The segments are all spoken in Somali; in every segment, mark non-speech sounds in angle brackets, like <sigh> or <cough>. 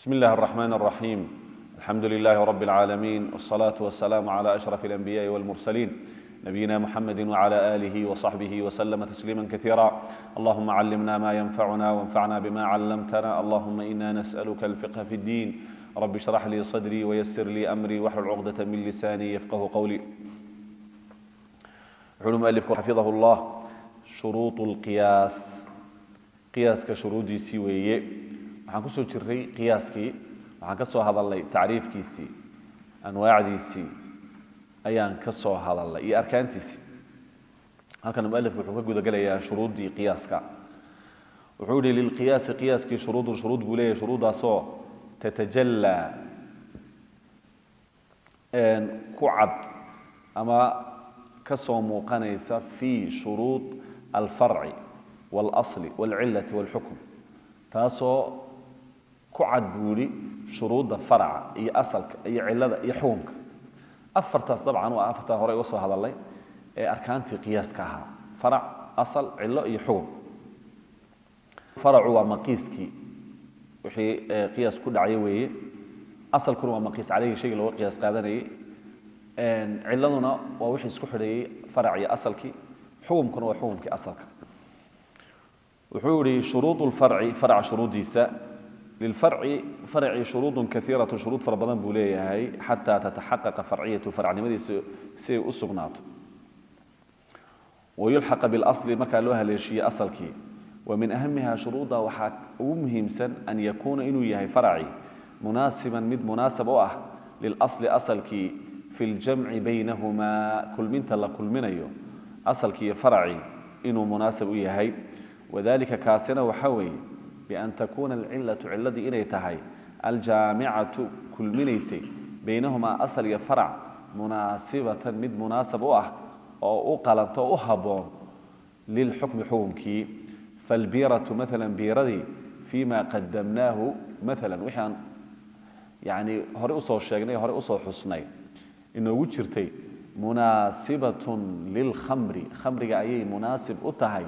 بسم الله الرحمن الرحيم الحمد لله رب العالمين والصلاة والسلام على أشرف الأنبياء والمرسلين نبينا محمد وعلى آله وصحبه وسلم تسليما كثيرا اللهم علمنا ما ينفعنا وانفعنا بما علمتنا اللهم إنا نسألك الفقه في الدين رب اشرح لي صدري ويسر لي أمري واحلل عقدة من لساني يفقه قولي wuxuu mualifku xafidahu اllah shuruuط اlqiyaas qiyaaska shuruudiisii weeye waxaan kusoo jiray qiyaaskii waxaan ka soo hadalnay tacriifkiisii anwaacdiisii ayaan ka soo hadalnay iyo arkaantiisii halkan mualifku wuxuu ka guda gelayaa shuruuddii qiyaaska wuxuu yihi lilqiyaasi qiyaaskii shuruudun shuruud buu leeyahy shuruuddaasoo tatajallaa ku cad ama kasoo muuqanaysa fi shuruud alfarci wاlasli wاlcilati wاlxukm taasoo ku cad buu ihi shuruudda farca iyo asalka iyo cilada iyo xukumka afartaas dabcan waa afartaa hore uga soo hadalnay ee arkaantii qiyaaska ahaa. Farac asal cilo iyo xukum faracu waa maqiiskii. Wixii qiyaas ku dhacya weeye. Asalkuna waa maqiis. Caleyhi shaygii looga qiyaas qaadanayay. Ciladuna waa wixii isku xidheeyey farac iyo asalkii. Xukumkuna waa xukumkii asalka. Wuxuu yihi shuruud lfarci farca shuruuddiisa lilfarci farci shuruudun kaiiratu shuruud fara badan buu leeyahay xataa tataxaqaqa farciyatu farcnimadiisa si ay u sugnaato wayulxaqa bilasli markaa loo haleeshiye asalkii wa min ahamiha shuruudda waxaa ugu muhiimsan an yakuuna inuu yahay farci munaasiban mid munaasab u ah lilasli asalkii fi ljamci baynahumaa kulminta la kulminayo asalkii iyo faracii inuu munaasab u yahay wadalika kaasina waxaa weeye bian takuuna alcilatu ciladii inay tahay aljaamicatu kulminaysay baynahumaa asal iyo farac munaasibatan mid munaasab u ah oo u qalanto u habboon lilxukmi xukumkii falbiiratu maala biiradii fii qadamnaahu maala wixii yani horey u soo sheegnay horey u soo xusnay inoogu jirtay munaasibatun lilkhamri khamriga ayay munaasib u tahay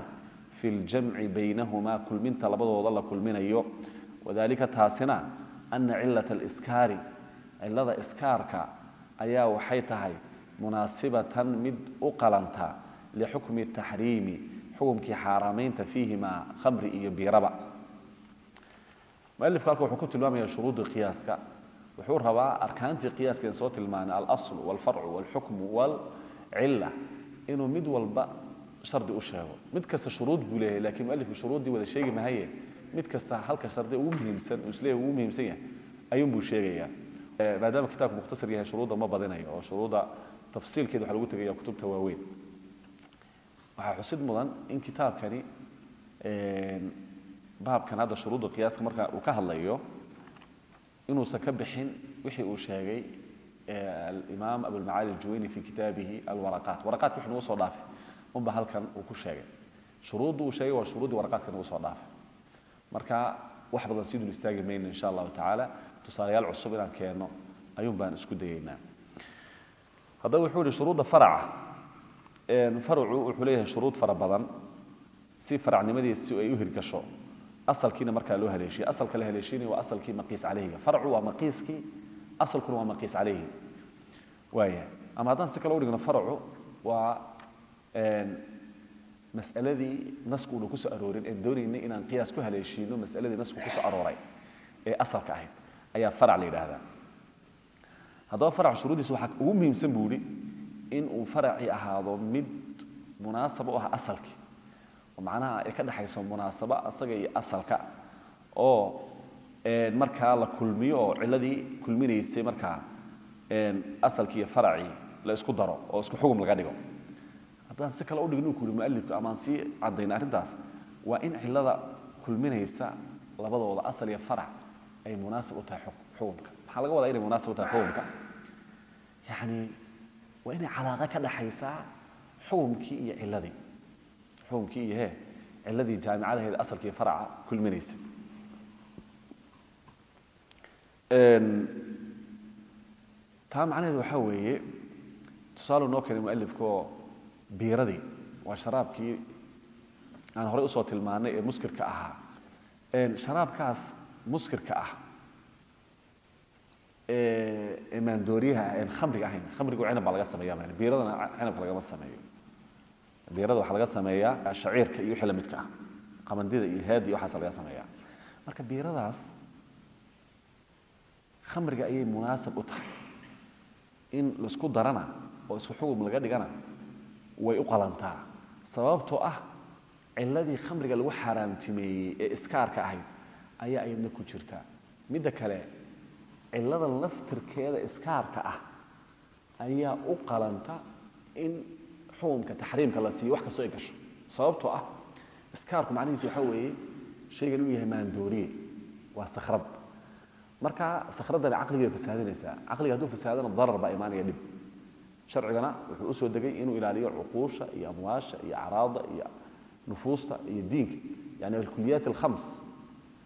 fi ljamci baynahumaa kulminta labadooda la kulminayo wadalika taasina ana cilat aliskaari cilada iskaarka ayaa waxay tahay munaasibatan mid u qalanta lixukmi taxriimi xukumkii xaaraamaynta fiihimaa khamri iyo biiraba mualifku halka wuxuu ku tilmaamaya shuruudii qiyaaska wuxuu rabaa arkaantii qiyaaska in soo tilmaanay alasl wاlfarcu wاlxukmu wاlcila inuu mid walba shardi u sheego. Mid kasta shuruud buu leeyahay laakiin mualifku shuruuddii wada sheegi mahaye mid kasta halka shardi ugu muhiimsan isleeya ugu muhiimsan yahay ayuunbuu sheegaya maadaama kitabku mukhtasar yahay shuruudda ma badinayo oo shuruudda tafsiilkeeda waxa lagu tegaya kutubta waaweyn. Waxaa xusid mudan in kitaabkani baabkan hadda shuruudda qiyaaska marka uu ka hadlayo inuusan ka bixin wixii uu sheegay alimaam abulmacaali aljuwayni fi kitaabihi alwaraqaat. Waraqatka wixu nagu soo dhaafay unba halkan uu ku sheegay. Shuruudda uu sheegay waa shuruuddii waraqaadka nagu soo dhaafay. Marka wax badan sii dul istaagi mayno insha allahu tacaala. Tusaalayaal cusub inaan keenno ayuun baan isku dayeynaa. Haddaba wuxuu yihi shuruudda faraca. Faracu wuxuu leeyahay shuruud fara badan. Si faracnimadiisi ay u hirgasho. Asalkiina markaa loo haleeshiye asalka la haleeshiinaya waa asalkii maqiis caleyhiga farcu waa maqiiskii asalkuna waa maqiis caleyhi waaya ama haddaan si kale udhigno farcu waa mas'aladii nasku una ku soo aroorin en doonaynay inaan qiyaas ku haleeshiino mas'aladii nasku ku soo arooray ee asalka ahayd ayaa farac la yidhaahdaa. Haddaba farac shuruuddiisa waxaa ugu muhiimsan buu ihi in uu faracii ahaado mid munaasab u ah asalkii macnaha ay ka dhexayso munaasabo asaga iyo asalka oo markaa la kulmiyo oo ciladii kulminaysay markaa asalkii iyo faracii la isku daro oo isku xugum laga dhigo haddaan si kale udhigin uu ku yuri mualifku amaan sii caddayna arrintaas. Waa in cilada kulminaysa labadooda asal iyo farac ay munaasib u tahay xukumka maxaa laga wadaa inay munaasib u tahay xukumka yacni waa inay calaaqa ka dhexaysaa xukumkii iyo ciladii xukumkii iyo he ciladii jaamicadaheeda asalkii faraca kulminaysa. Taa macnaheedu waxaa weeye tusaalu noo keenay mualifkaoo biiradii. Waa sharaabkii aan horey u soo tilmaanay ee muskirka ahaa. Sharaabkaas muskirka ah ee maandooriyaha aan khamriga ahayn. Khamrigu cinab baa laga sameeya maan biiradana cinabka lagama sameeyo. Biirada waxaa laga sameeyaa shaciirka iyo wixii la midka ah. Qamandida iyo haadi waxaasa laga sameeyaa. Marka biiradaas khamriga ayay munaasab u tahay. In la isku darana oo isku xugum laga dhigana way u qalantaa. Sababtoo ah ciladii khamriga lagu xaaraamtimeeyey ee iskaarka ahayd ayaa ayadna ku jirta. Midda kale cilada laftirkeeda iskaarka ah ayaa u qalanta in xukumka taxriimka la siiyo wax kastoo ay gasho. Sababtoo ah iskaarku macnihiisu waxaa weeye shaygan inuu yahay maandooriye waa sakhrad. Marka sakhraddani caqligay fasaadinaysaa caqliga hadduu fasaadana darar baa imaanaya dhib sharcigana wuxuu u soo degay inuu ilaaliyo cuquusha iyo amwaasha iyo acraada iyo nufuusta iyo diinka yani alkuliyaat alkhams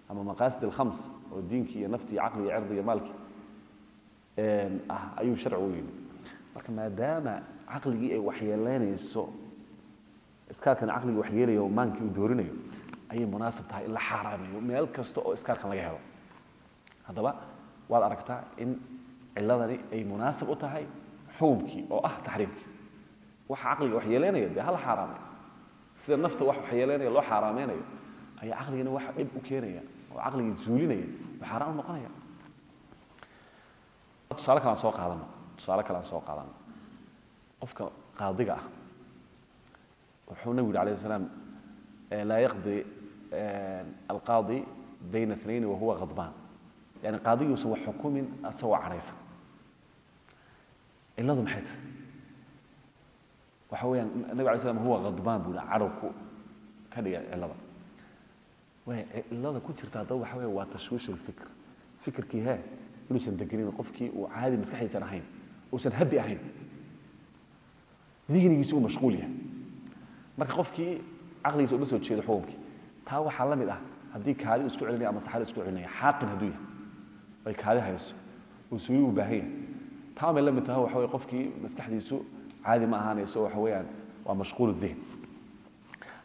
ama maqaasid alkhams oo diinkii iyo naftii iyo caqli iyo cirdi iyo maalkii ah ayuu sharcigu yimi marka maadaama caqligii ay waxyeeleynayso iskaarkan caqligii waxyeelayo oo maankii uu doorinayo ayay munaasib tahay in la xaaraameeyo meel kasta oo iskaarkan laga helo. Haddaba waad aragtaa in ciladani ay munaasib u tahay xukumkii oo ah taxriimkii waxa caqliga waxyeeleynaya dee hala xaaraamay. Sida nafta wax waxyeeleynaya loo xaaraameynayo ayaa caqligana wax dhib u keenaya oo caqligii zuulinaya oo xaaraan u noqonaya. Tusaale kalean soo qaadano tusaale kalean soo qaadano. Qofka qaadiga ah wuxuu nabigu yidhi alayh salaam laa yaqdi alqaadi bayna اثnayn wahuwa khadbaan yani qaadiguusan wax xukumin asagoo cadhaysan ciladu maxay tahay waxa weeyaan nabig alay slam huwa khadbaan buu cadhow ku ka dhiga cilada way cilada ku jirta haddaba waxa weya waa tashwiish اlfikr fikirkii he inuusan degenin qofkii uu caadi maskaxdiisan ahayn uusan habi ahayn dihnigiisi uu mashquul yahay marka qofkii caqligiisa uma soo jeedo xukunkii taa waxaa la mid ah haddii kaadi isku celinaya ama saxari isku celinaya xaaqin hadduu yahay ay kaadi hayso uu sugi u baahan yahay taa may la mid taha waxa wey qofkii maskaxdiisu caadi ma ahaanayso waxa weeyaan waa mashquul dihn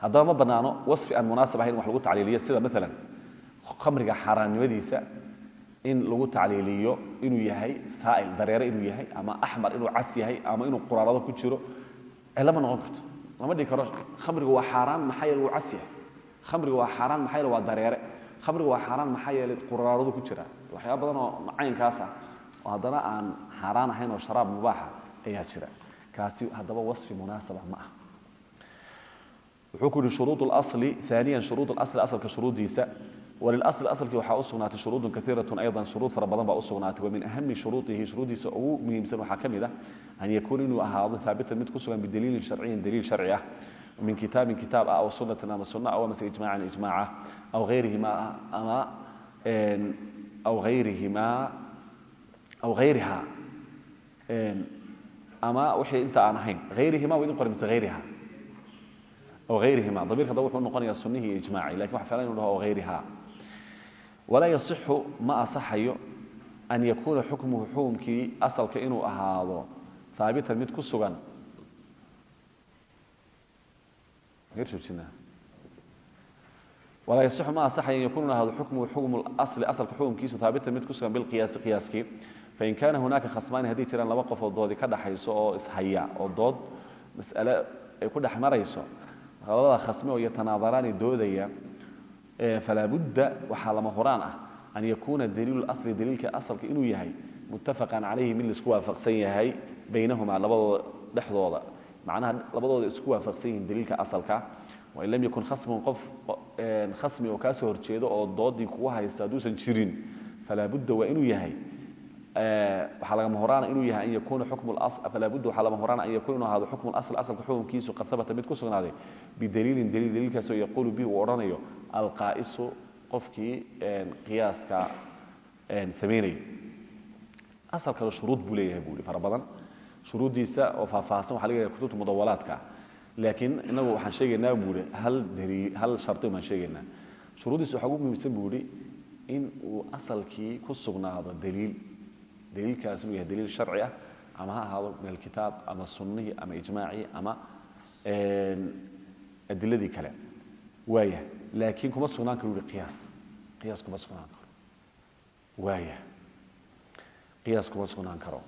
haddaba ma banaano wasfi aan munaasab ahayn wax lagu tacliiliyo sida maalan khamriga xaaraannimadiisa in lagu tacliiliyo inuu yahay saa'il dareere inuu yahay ama axmar inuu cas yahay ama inuu quraarado ku jiro cilo ma noqon karto. Lama dhigi karo khamrigu waa xaaraan maxaa yeele wuu cas yahay. Khamrigu waa xaaraan maxaa yeele waa dareere. Khamrigu waa xaaraan maxaa yeele quraaradu ku jira waxyaaba badan oo caynkaas ah. Oo haddana aan xaaraan ahayn oo sharaab mubaaxa ah ayaa jira. Kaasi hadaba wafi munaasaba ma ah. Wuxuu ku yihi shuruu اali aaniya shuruu اasli asalka shuruudiisa walilsli asalkii waxaa u sugnaatay shuruudun kaiiratun aydan shuruud fara badan baa u sugnaatay. Wa min ahami shuruudihi shuruuddiisa ugu muhiimsan waxaa ka mid ah an yakuuna inuu ahaado haabitan mid ku sugan bidaliilin sharciyin daliil sharci ah min kitaabin kitaab ah aw sunatin ama sunna ah amase ijmacan ijmaaca aw ayrihima aw ayrihimaa aw ayriha ama wixii inta aan ahayn hayrihima wa idin qora mise hayriha aw hayrihima damiirka da wuxuu noqonaya sunnihi iyo ijmaaci laakiin waxa filan inu dhaho walaa yaصixu ma asaxayo an yakuuna xukmuhu xukumkii asalka inuu ahaado haabitan mid ku sugan. Walaa yaصixu ma asaxayo an yakuna ahaado xukmuhu xukmu asli asalka xukumkiisu haabitan mid ku sugan bilqiyaasi qiyaaskii fain kaana hunaaka khasmaani haddii jiraan laba qof oo doodi ka dhaxayso oo ishaya oo dood mas'ale ay ku dhex marayso labada khasme oo yatanaadaraani doodaya falaa budda waxaa lama horaan ah an yakuuna daliilu asli daliilka asalka inuu yahay muttafaqan calayhi mid la isku waafaqsan yahay baynahumaa labadooda dhexdooda macnaha labadooda isku waafaqsan yihiin daliilka asalka wain lam yakun khasmun qof khasmi oo kaa soo horjeedo oo doodii kugu haysta hadduusan jirin waxaa lagama horaana inuu yahay an yakuna xukmu falaa budda waxaa lama horaana an yakuna inuu ahaado xukmu asl asalka xukunkiisu qad habata mid ku sugnaaday bidaliilin daliil daliilkaasoo yaquulu bihi uu odhanayo alqaa'isu qofkii qiyaaska samaynaya asalkana shuruud buu leeyahay buu i fara badan. Shuruuddiisa oo faahfaahsan waxa laga yahay kutubta mudawalaadka. Laakiin inagu waxaan sheegaynaa buu ihi hal daliil hal shardi baan sheegaynaa. Shuruuddiisa waxaa ugu muhiimsan buu ihi in uu asalkii ku sugnaado daliil daliilkaas inuu yahay daliil sharci ah ama ha ahaado min alkitaab ama sunnihii ama ijmaacii ama adiladii kale. Waaya laakiin kuma sugnaan karo qiyaas. Qiyaas kuma sugnaan karo. Waaya qiyaas kuma sugnaan karo.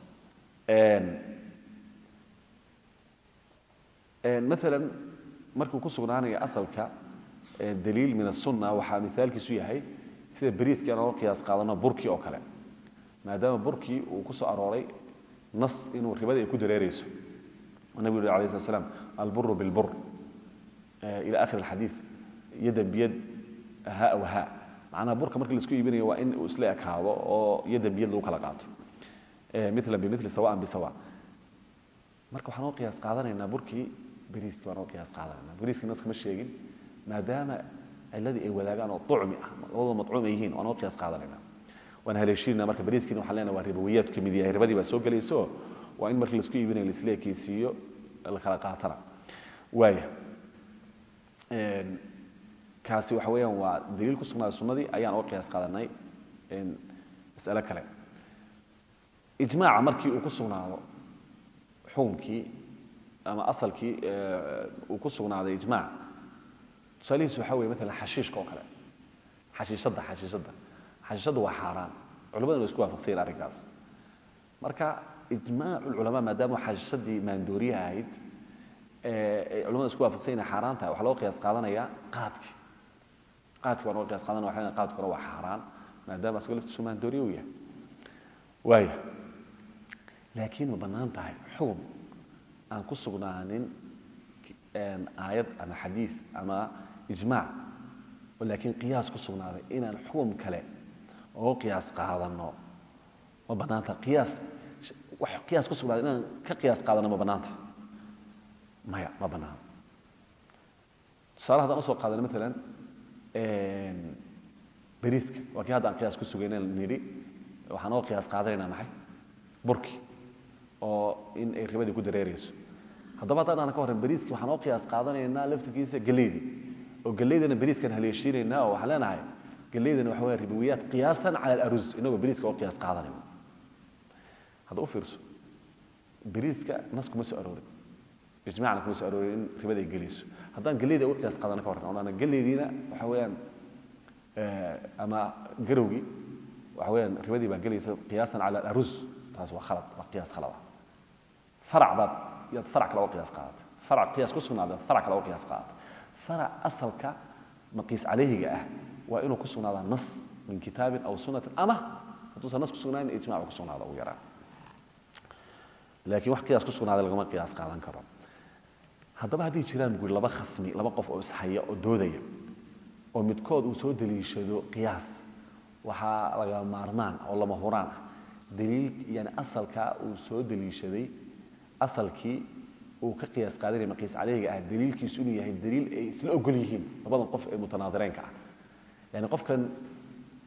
Maalan markuu ku sugnaanaya asalka daliil min asunna waxaa mithaalkiisu yahay sida beriiskii aan oga qiyaas qaadano burkii oo kale maadaama burkii uu ku soo arooray nas inuu ribada ay ku dareerayso. Nabigu yuri alay slat slam alburu bilbur ila akhir alxadiid yadan biyad ha w ha. Macnaha burka markii la isku iibinayo waa in uu isla ekaado oo yadan biyad lagu kala qaato. Milan bimili sawaan bisawa marka waxaan qiyaas qaadanaynaa burkii beriiskii baan qiyaas qaadanayna beriiskii nas kama sheegin maadaama ciladii ay wadaagaan oo ucmi ah labadoo madcuum ay yihiin waan qiyaas qaadanayna waan haleeshiinaa marka beriiskiina waxaan leenahay waa ribowiyaadku ka mid yahay ribadii baa soo gelayso waa in markii la isku iibinayo laisla ekeysiiyo la kala qaatana. Waaya kaasi waxa weeyaan waa daliil ku sugnaaday sunnadii ayaan oga qiyaas qaadanay mas'ale kale. Ijmaaca markii uu ku sugnaado xukunkii ama asalkii uu ku sugnaaday ijmaac tusaalihiis waxa weye maalan xashiishka oo kale. Xashiishadda xashiishadda xashiishadda waa xaaraan. Culimadana way isku waafaqsayen arrinkaas. Marka ijmaacu lculamaa maadaama xashiishadii maandooriya ahayd ay culimada isku waafaqsan inay xaaraan tahay waxaa loo qiyaas qaadanayaa qaadki. Qaadki baa loo qiyaas qaadanaya waxaa qaadkuna waa xaaraan maadaama asagoo laftiisu maandooriya u yahay. Waaya laakiin ma bannaan tahay xukun aan ku sugnaanin aayad ama xadiid ama ijmaac laakiin qiyaas ku sugnaaday inaan xukum kale oo qiyaas qaadano. Ma bannaanta qiyaas? Wax qiyaas ku sugnaaday inaan ka qiyaas qaadano ma bannaanta maya ma bannaan tusaale haddaan u soo qaadano maalan beriiska waa kii hadda qiyaas ku sugayna nidhi waxaan oo qiyaas qaadanaynaa maxay burki oo in ay ribadii ku dareerayso. Haddaba haddaan aan ka horran beriiski waxaan oo qiyaas qaadanaynaa laftirkiisa geleydii oo geleydana beriiskan haleeshiinaynaa oo waxaan leenahay geleydana waxa weya ribowiyaat qiyaasan cala alarus inagoo beriiska oo qiyaas qaadanayno hadda u fiirso beriiska nas kuma soo aroorin ijmacna kuma soo aroorin in ribada ay gelayso haddaan geleyda uga qiyaas qaadana ka horran odhana geleydiina waxa weeyaan ama garowgii waxa weyaan ribadii baa gelaysa qiyaasan cala alarus taas waa khalad waa qiyaas khalada farac baad yaad farac kale uga qiyaas qaadatay farac qiyaas ku sugnaaday farac kale uga qiyaas qaadatay farac asalka maqiis calayhiga ah waa inuu ku sugnaadaa nas min kitaabin aw sunnatin ama hadduusan nas ku sugnaanin ijmac ku sugnaada ugu yaraan. Laakiin wax qiyaas ku sugnaaday lagama qiyaas qaadan karo. Haddaba hadday jiraan guri laba khasmi laba qof oo ishaya oo doodaya oo midkood uu soo daliishado qiyaas waxaa laga maarmaan oo lama huraan ah. Daliil yani asalkaa uu soo daliishaday asalkii uu ka qiyaas qaadanaya maqiis caleyhiga ah daliilkiisu inuu yahay daliil ay isla ogol yihiin labadan qof ee mutanaadireenka ah yani qofkan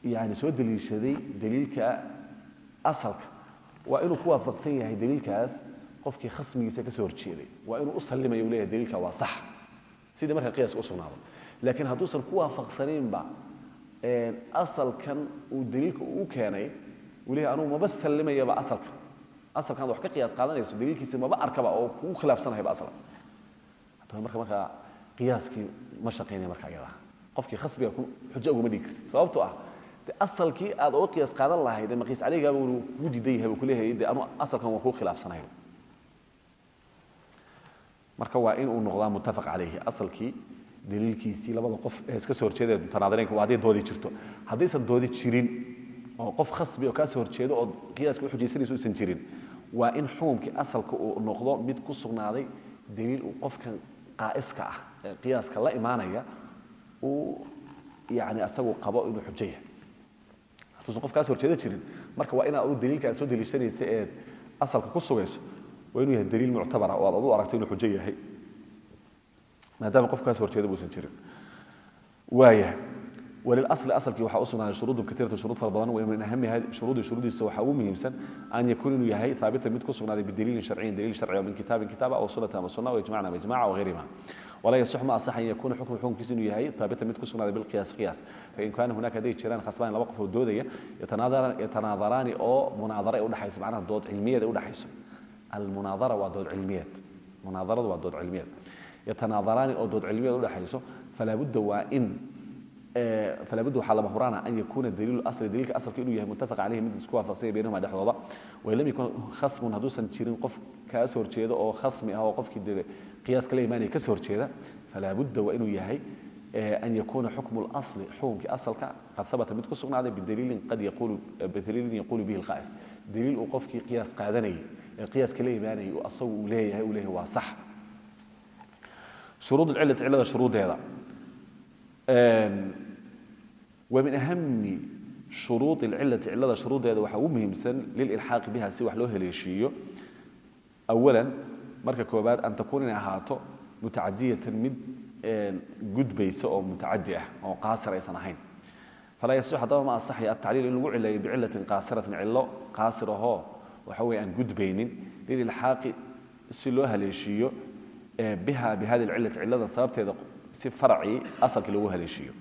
yani soo daliishaday daliilka asalka waa inuu ku waafaqsan yahay daliilkaas qofkii khasmigiisa ka soo horjeeday. Waa inuu u sallimaya u daliilka waa sax. Sidii marka qiyaaska u sugnaado laakiin hadduusan ku waafaqsanaynba asalkan uu daliilka uu keenay uu anugu maba sallimayaba asalka. Asalkan wax ka qiyaas qaadanayso daliilkiisa maba arkaba oo kugu khilaafsanayaba aslan haddaba marka qiyaaskii ma shaqaynaya marka ayada qofkii khasbiga xujo uguma dhigi kartid. Sababtoo ah asalkii aad uga qiyaas qaadan lahayd ee maqiis caleygaaba uu kugu diidan yahay buu kuleeyahay de anu asalkan waa kugu khilaafsanaya marka waa in uu noqdaa muttafaq calayhi asalkii daliilkiisii labada qof ee iska soo horjeeda mutanaadireynka waa hadday doodi jirto. Haddaysan doodi jirin oo qof khasbi oo kaa soo horjeedo oo qiyaaska u xujaysanaysa usan jirin waa in xukumkii asalka uu noqdo mid ku sugnaaday daliil uu qofkan qaa'iska ah ee qiyaaska la imaanaya uu yani asagu qabo inuu xujo yahay hadduusan qof kaa soo horjeedo jirin. Marka waa inaad adu daliilka aad soo daliishanaysa eed asalka ku sugayso waa inuu yahay daliil muctabara oo aad adu aragto inuu xujo yahay. Maadaama qof kaas horjeeda buusan jirin. Waaya wlilasli asalkii waxaa u sugnaaday shuruudun katiiratu shuruud fara badan. Min ahamiha shuruudi shuruudiisa waxaa ugu muhiimsan an yakuun inuu yahay haabitan mid ku sugnaaday bidaliilin sharciyin daliil sharci oo min kitaabin kitaaba aw sunnati ama sunna ijmacna ama ijmaca aw ghayrihima walaa yaصx ma asax an yakuuna xukmu xukunkiisu inuu yahay taabitan mid ku sugnaaday bilqiyaas qiyaas fain kaana hunaka hadday jiraan khasbaan laba qof oo doodaya yatanaadaraani oo munaadara ay udhaxayso macnaha dood cilmiyeed ay udhaxayso almunaadara waa dood cilmiyeed. Munaadaradu waa dood cilmiyeed. Yatanaadaraani oo dood cilmiyeed udhaxayso falaabudda waa in laabud waa lama huraana an yakuuna daliil ali daliilka asalka inuu yahay muttafaq aleyh mid isku waafaqsanya baynahuma dhexdooda. Wain lam yakun khasmun hadduusan jirin qof kaas horjeedo oo khasmi ah oo qofkii dee qiyaas kala imaanaya ka soo horjeeda falaa budda waa inuu yahay an yakuna xukmu اlasli xukunkii asalka qad habata mid ku sugnaaday bidaliilin qad yaqulu bidaliilin yaqulu bihi اlqaa'is daliil uu qofkii qiyaas qaadanayay ee qiyaas kala imaanayay uu asagu uu leeyahay uu leeyahay waa sax shuruud alcillati cillada shuruudeeda ومن أهم شروط العلة علة شروط marka kooaad an takuun inay ahaato mutacadiyatan mid gudbaysa oo mutacadi ah oo qaasir aysan ahayn. Falaa yasu haddaba ma asaxya atacliil in lagu cileeyo bicilatin qaasiratin cillo. Qaasir ahoo waxa wey aan gudbaynin. Lililxaaqi si loo haleeshiiyo biha bi hadi ciladan sababteeda si faracii asalka loogu haleeshiiyo.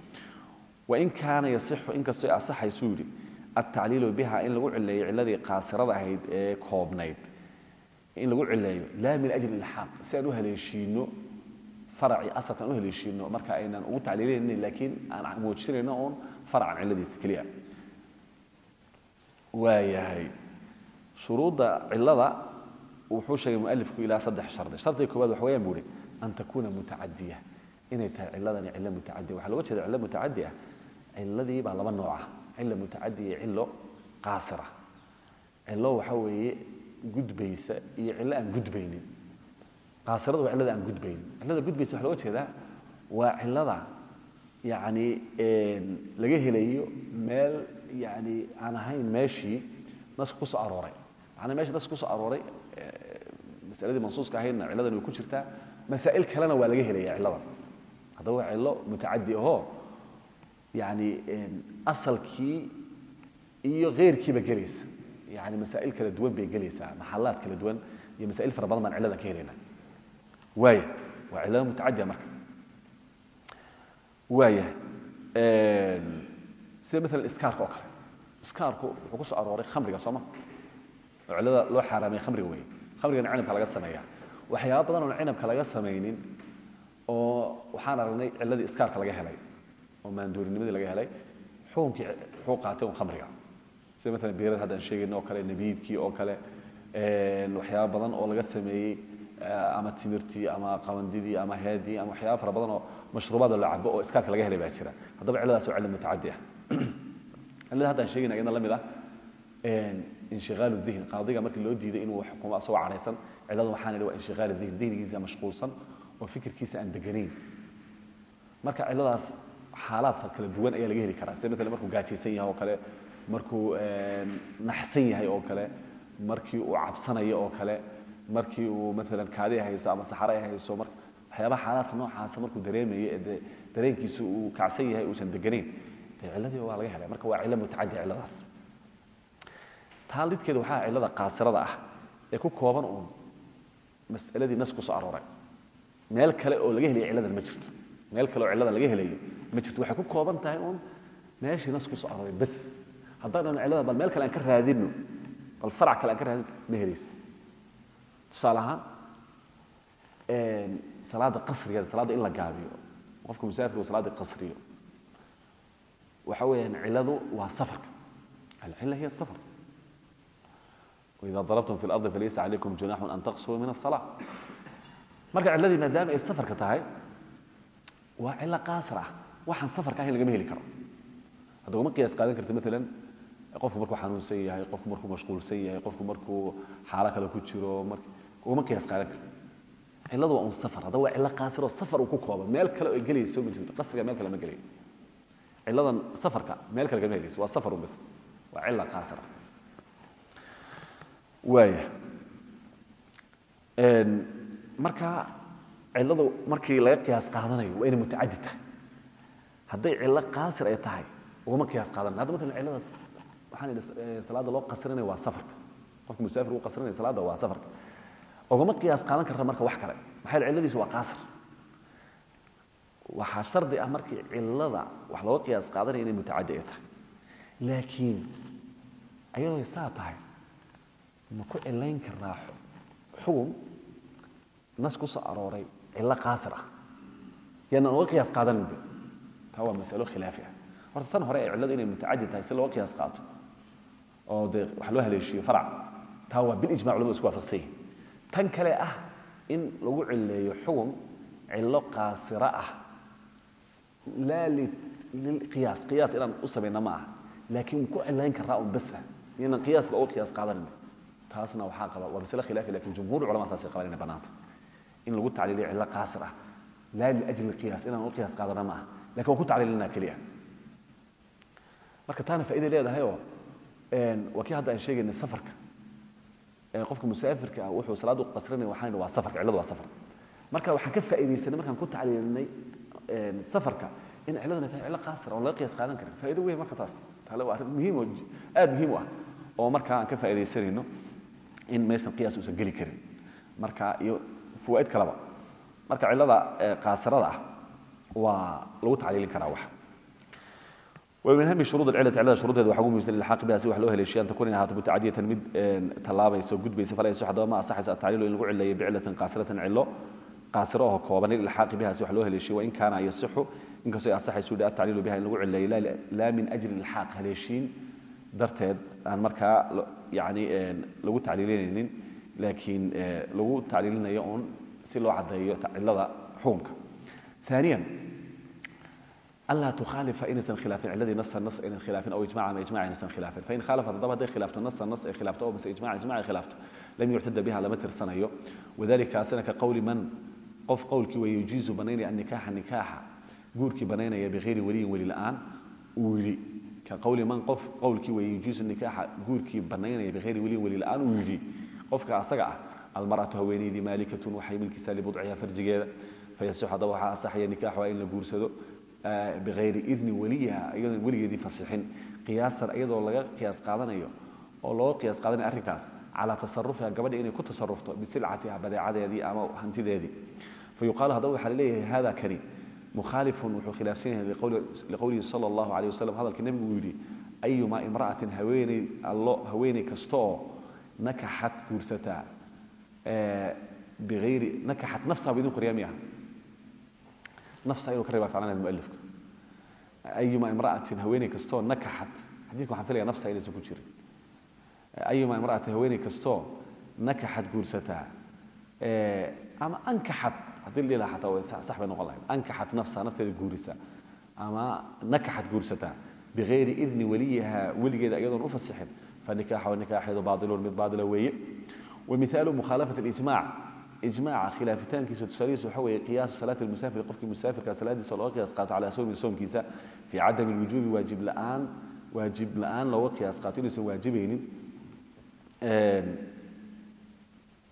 Wain kaana yasixu inkastoo asaxaysu yidhi altacliilu biha in lagu cileeyo ciladii qaasirada ahayd ee koobnayd in lagu cileeyo laa min ajli ilxaaq si aan u haleeshiino faraci asalka u haleeshiino marka aynaan ugu tacliilinayna laakiin aan muujinayno oon faracan cilladiisa keliya waayahay shuruudda cilada wuxuu sheegay mualifku ilaa saddex shardi. Shardiga koowaad waxa wayaan bu ihi an takuuna mutacadiya inay tahay ciladani cillo mutacadiya waxa loga jeeda cillo mutacadi ah ciladii baa laba nooca ah. cilla mutacadi iyo cillo qaasira ah. cillo waxa weeye gudbaysa iyo cilo aan gudbaynin. Qaasirada waa cilada aan gudbaynin cilada gudbaysa waxa looga jeedaa waa cilada yani laga helayo meel yani aan ahayn meeshii naska ku soo arooray. Maanaa meeshii naska ku soo arooray masaladii mansuuska ahaydna ciladan way ku jirtaa masaa'il kalena waa laga helaya ciladan haddaba waa cilo mutacadi ahoo yani asalkii iyo keyrkiiba gelaysa yani masaa'il kala duwan bay gelaysaa maxalaad kala duwan iyo masaa'il fara badan baan ciladan ka helayna waaya waa cilada mutacadiya marka waaya sida maalan iskaarka oo kale iskaarku wuxuu ku soo arooray khamriga sooma oo cilada loo xaaraamay khamriga wey khamrigana cinabka laga sameeya waxyaaba badan oon cinabka laga samaynin oo waxaan aragnay ciladii iskaarka laga helay oo maanduurinimadii laga helay xukunkii wuxuu qaatay un khamriga sida maalan beerad haddaan sheegayno oo kale nabiidkii oo kale waxyaaba badan oo laga sameeyey ama timirtii ama qabandidii ama heedii ama waxyaaba fara badan oo mashruubaada la cabo oo iskaarka laga helay baa jira. Haddaba ciladaas waa cilo mutacadi ah. <clears throat> Cilada haddaan sheegayna iyadna la mid ah inshiqaalu dihn. Qaadiga markii loo diiday inuu xukumo asagoo caraysan cilada waxaan idhi waa inshiqaalu dihn. Dihnigiisa mashquulsan oo fikirkiisa aan deganayn. Marka ciladaas xaalaadka kala duwan ayaa laga heli karaa. Sida maalan markuu gaajaysan yahay oo kale markuu naxsan yahay oo kale markii uu cabsanayo oo kale markii uu maalan kaadi hayso ama saxare hayso waxyaabaha xaalaadka noocaasa markuu dareemayo dareenkiisu uu kacsan yahay uusan deganayn ciladii waa laga helay. Marka waa cilo mutacadi ciladaas taa waxaa cilada qaasirada ah ee ku kooban uun mas'aladii nas ku soo arooray. Meel kale oo laga helaya ciladan ma jirto. Meel kale oo ciladan laga helayo ma jirto. Waxay ku kooban tahay uun meeshii nas ku soo arooray bas haddaan cilada bal meel kale aan ka raadino bal farac kale aan ka raadino ma helaysa. Tusaale ahaan ehm, salaada qasrigeeda salaadda in la gaabiyo qofka musaafirka salaada qasriyo waxa weeyaan ciladu waa safarka. Alcila hiya safar. Waida darabtum fi lardi falaysa calaykum junaxun an taqsuruu min asala marka ciladii maadaama ay safarka tahay waa cilo qaasar ah. Waxaan safarka ahayn lagama heli karo. Hadda kuma qiyaas qaadan karta maalan qofku markuu xanuunsan yahay qofku markuu mashquulsan yahay qofku markuu xaalo kale ku jiro uma qiyaas qaadan karta ciladu waa un safar haddaba waa cilo qaasir oo safar uu ku kooban. Meel kale oo gelayso ma jirto. Qasriga meel kale ma gelayo ciladan safarka meel kale kama helayso waa safar un bas waa cilo qaasir ah waaya marka ciladu markii laga qiyaas qaadanayo waa inay mutacadi tahay. Hadday cilo qaasir ay tahay ugama qiyaas qaadanay hadda waxaan idhi salaada loo qasrinaya waa safarka. Qofka musaafir uu qasrinaya salaada waa safarka. Ugama qiyaas qaadan karta marka wax kale. Maxaa yeele ciladiisu waa qaasir. Waxaa shardi ah markii cilada wax looga qiyaas qaadanaya inay mutacadi ay tahay. Laakiin ayadoo saa tahay ma ku cilayn karnaa xugum nas ku soo arooray cilo qaasir ah. Yaanaan uga qiyaas qaadaninba taa waa masalo khilaafi ah. Horta tan hore ee cilladu inay mutacadid tahay si loo qiyaas qaato oo dee wax loo haleeshiyo farac taa waa bilijmac culamadu isku waafaqsan yihiin tan kale ah in lagu cileeyo xugum cillo qaasiro ah laa lilqiyaas qiyaas inaan u samayna ma aha laakiin ku cilayn karaa un basa inaan qiyaasba uga qiyaas qaadanayno taasna waxaa qaba waa masale khilaafi laakiin jumhuur culama saasay qaban inay bannaanta in lagu tacliiliyo cillo qaasir ah laa liajli qiyaas inaan u qiyaas qaadana ma aha. Lakin waan ku tacliilinaa keliya. Marka taana faa'iday leedahayoo waa kii hadda aan sheegaynay safarka. Qofka musaafirka ah wuxuu salaaddu qasrinaya waxaan waa safarka cilladu waa safar. Marka waxaan ka faa'iidaysanay markaan ku tacliilinay safarka in cilladuna tahay cillo qaasira oon laga qiyaas qaadan karin. Faa'ido weyn marka taas. Taale waa arrin muhiim oo aad muhiim u ah oo markaa aan ka faa'iidaysanayno in meeshan qiyaas uusan geli karin. Marka iyo fawaa'id kaleba marka cillada qaasirada ah waa lagu tacliilin karaa min ahmi shuruud acila cilada shuruudeeda waxa ugu muhimsan ilxaaq biha si wax loo heleeshiyaanta kun inay ahaato mutacadiyatan mid tallaabayso gudbaysa falayso haddaba ma asaxayso atacliilu in lagu cileeyo bicilatin qaasiratin cillo qaasiro oo kooban. Ilxaaqi biha si wax loo heleeshiyo wain kaana yasixu inkastoo ay asaxayso yidhi atacliilu biha in lagu cileeyo laa min ajli ilxaaq haleeshiin darteed aan markaa yani lagu tacliilinaynin laakiin lagu tacliilinayo uun si loo caddeeyo cilada xukunka. Aaniyan anlaa tukhaalifa inaysan khilaafin ciladii nasan nas aynan khilaafin aw ijmacan ijmac aynaysan khilaafin fain khaalafat haddaba hadday khilaafto nasan nas ay khilaafto oo mise ijmacan ijmac ay khilaafto lam yuctada biha lama tirsanayo wadalikaasina ka qowli man qof qowlkii weeye yujiizu banaynaya annikaaxa nikaaxa guurkii banaynaya bihayri weliyin weli la'aan uu yidhi ka qowli man qof qowlkii weeye yujiizu nikaaxa guurkii banaynaya bihayri weliyin weli la'aan uu yidhi qofka asaga ah almar'atu haweeneydii maalikatun waxay milkisaa libudciha farjigeeda fayasix haddaba waxaa asaxaya nikaaxu waa in la guursado bغayri idni weliyaha iyadoon weligeedii fasixin qiyaasan iyadoo laga qiyaas qaadanayo oo looga qiyaas qaadanayo arrinkaas calaa tasarufiha gabadha inay ku tasarufto bisilcatiha badeecadeedii ama hantideedii fayuqaalu haddaba waxaa la leeyahay hada kani mukhaalifun wuxuu khilaafsan yahay liqowlihi sala allahu alayh wasalam hadalkii nebigu yidhi ayumaa imra'atin haweeney allo haweeney kasta oo nakaxad guursataa biayri nakaxat nafsaha ba idin qoryaa miyaha nafsa inuu ka reebaa ficlanaya mualifka ayuma imra'atin haweeney kastoo nakaxat. Xadiidka waxaan filaya nafsa inaysan ku jirin. Ayuma imra'atin haweeney kastoo nakaxat guursataa ama ankaxat haddii la dhihi lahaa xataa sax bay noqon lahayd. Ankaxat nafsa nafteeda guurisa ama nakaxat guursataa bigayri idni weliyiha weligeeda iyadoon u fasixin. Fanikaaxa nikaaxeedu baadiluun mid baadila weeye. Wamithaalu mukhaalafat اlijmac ijmaaca khilaafitaankiisa tusaalihiisa waxa weeye qiyaasu salaati lmusaafir qofkii musaafirka salaadiisa looga qiyaas qaato calaa sawmin soomkiisa fii cadami lwujuubi waajib la'aan waajib la'aan looga qiyaas qaato inaysan waajibaynin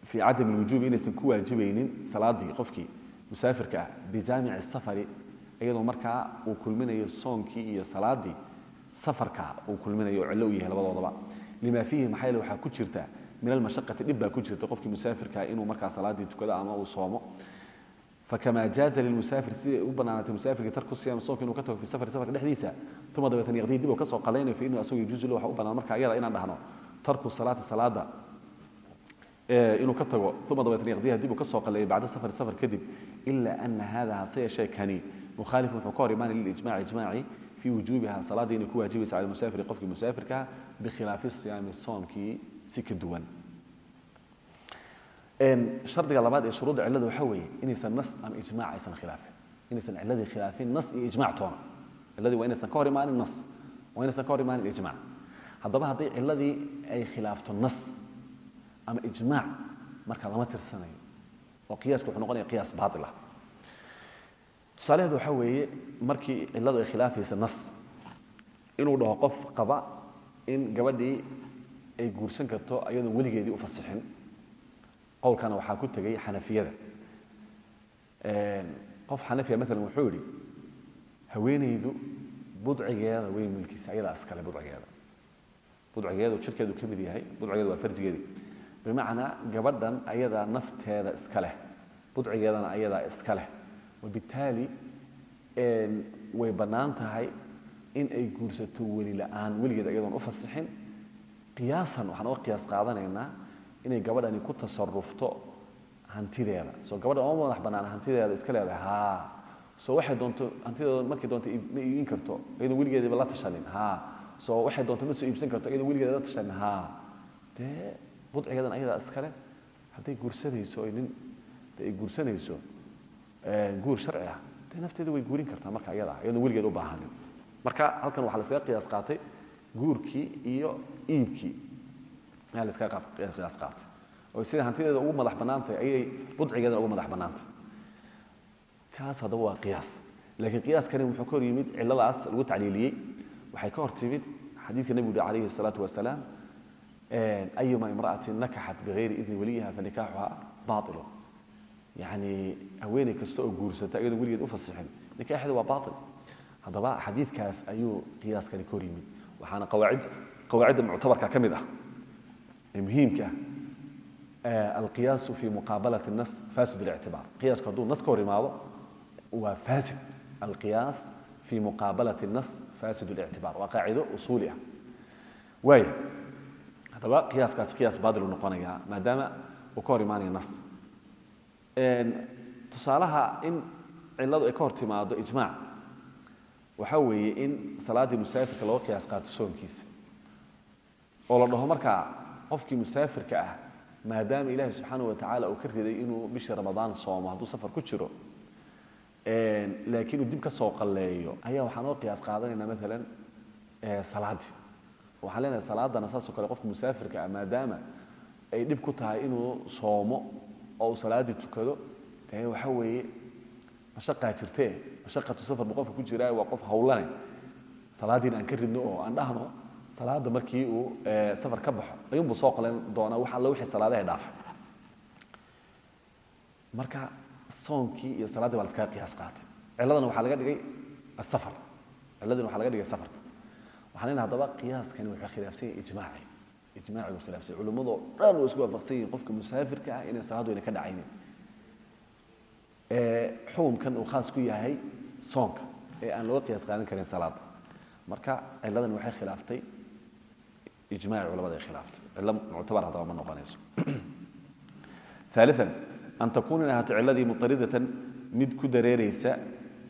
fii cadami lwujuubi inaysan ku waajibaynin salaadii qofkii musaafirka ah bijaamici safari iyadoo markaa uu kulminayo soonkii iyo salaadii safarka uu kulminayo cillo u yahay labadoodaba lima fiihi maxaa yeele waxaa ku jirta min almashaqati dhib baa ku jirta qofkii musaafirkaa inuu markaa salaadii tukado ama uu soomo. Fakama jaaza lilmusaafir siday u banaanaatay musaafirka tarku siyam soonka inuu ka tago fi safari safarka dhexdiisa. Uma dabeetana yaqdii dib uu ka soo qalaynayo fa inuu asagu yajuuzu lahu waxa u banaan marka iyada inaan dhahno tarku salaati salaada inuu ka tago. Uma dabeetana yaqdiiha dib uu ka soo qaleeyo bacda safari safar kadib ila ana hada hase yeeshee kani mukhaalifun wuxuu ka hor imaanaya lilijmaci ijmaaci fii wujuubiha salaadii inay ku waajibaysa cala musaafiri qofkii musaafirkaa bikhilaafi siyaami soomkii si ka duwan shardiga labaad ee shuruudda cillada waxaa weeye inaysan nas ama ijmac aysan khilaafin. Inaysan cilladii khilaafin nas iyo ijmac toona. Cilladii waa inaysan ka hor imaanin nas waa inaysan ka hor imaanin ijmac haddaba haddii cilladii ay khilaafto nas ama ijmac marka lama tirsanayo. Oo qiyaaska wuxuu noqonaya qiyaas baatil ah tusaalaheedu waxaa weeye markii cilladu ay khilaafaysa nas inuu dhaho qof qaba in gabadhii ay guursan karto ayadoon weligeedii u fasixin. Qowlkana waxaa ku tegay xanafiyada. Qof xanafiya maalan wuxuu yidhi haweenaydu budcigeeda way milkiisa ayadaa iskale budcigeeda. Budcigeedu jirkeedu ka mid yahay budcigeedu waa farjigeedii bimacnaa gabadhan ayadaa nafteeda iska leh budcigeedana ayadaa iska leh. Wabittaali way bannaan tahay in ay guursato weli la'aan weligeed ayadoon u fasixin qiyaasan waxaan uga qiyaas qaadanaynaa inay gabadhani ku tasarufto hantideeda. Soo gabadha oma madax bannaan hantideeda iska leedahay. Ha soo waxay doonto hantidooda markay doonto ma iibin karto iyadoo weligeedaba la tashanin ha soo waxay doonto ma soo iibsan karto iyadoo weligeeda la tashanin ha dee budcigadan ayadaa iskale hadday guursanayso oy nin ay guursanayso guur sharci ah dee nafteeda way guurin kartaa marka ayada iyadoo weligeed u baahanin marka halkan waxaa laskaga qiyaas qaatay guurkii iyo iibkii. Ayaa laskaga qiyaas qaatay? Oo sida hantideeda ugu madax bannaantahay ayay budcigeedana ugu madax bannaantahay kaas haddaba waa qiyaas. Laakiin qiyaaskani wuxuu ka hor yimid cilladaas lagu tacliiliyey. Waxay ka hor timid xadiidka nebigu uhi calayhi الsalaatu wasalaam ayuma imra'atin nakaxat bigayri idni waliyiha fanikaaxuha bailo yani haweeney kasta oo guursata iyadoo weligeed u fasixin nikaaxeeda waa bail haddaba xadiidkaas ayuu qiyaaskani ka hor yimid waxaana awaacidda muctabarka ka mid ah ee muhiimka ah alqiyaasu fi muqaabalati nas fasid اlictibaar qiyaasku hadduu nas ka hor imaado waa fasid alqiyaas fi muqaabalati nas fasid اlictibaar waa qaacido usuuli ah. Waaya haddaba qiyaaskaasi qiyaas baadilu noqonayaa maadaama uu ka hor imaanaya nas. Tusaalaha in ciladu ay ka hor timaado ijmac waxaa weeye in salaaddii musaafirka looga qiyaas qaato soonkiisa. Oo la dhaho markaa qofkii musaafirka ah maadaama ilaahi subxaana wa tacaala uu ka riday inuu bishii ramadaan soomo hadduu safar ku jiro laakiin uu dib ka soo qalleeyo ayaa waxaan oo qiyaas qaadanaynaa maalan salaaddii waxaan leenahay salaadana saasoo kale qofka musaafirka ah maadaama ay dhib ku tahay inuu soomo oo uu salaaddii tukado dee weeye mashaqaa jirtee mashaqatu safar buu qofka ku jiraa waa qof hawlane salaaddiina aan ka ridno oo aan dhahno salaadda markii uu safar ka baxo ayuunbuu soo qalan doonaa wax alla wixii salaadaha dhaafay. Marka soonkii iyo saladdii baa laskaga qiyaas qaatay. Ciladana waxaa laga dhigay asafar ciladina waxaa laga dhigay safarka waxaan leenahay haddaba qiyaaskani wuxuu khilaafsan yahay ijmaaci. Ijmaaci wuu khilaafsan yahay. Culimmadoo dhan way isku waafaqsan yihiin. Qofka musaafirka ah inay salaaddu ayna ka dhacaynin xukumkan uu khaas ku yahay soonka ee aan looga qiyaas qaadan karin salaada marka ciladan waxay khilaaftay ijmaaci culamada ay khilaaftay cilo muctabar haddaba ma noqonayso ثالثا أن تكون inay ahaato ciladii muطaridatan mid ku dareereysa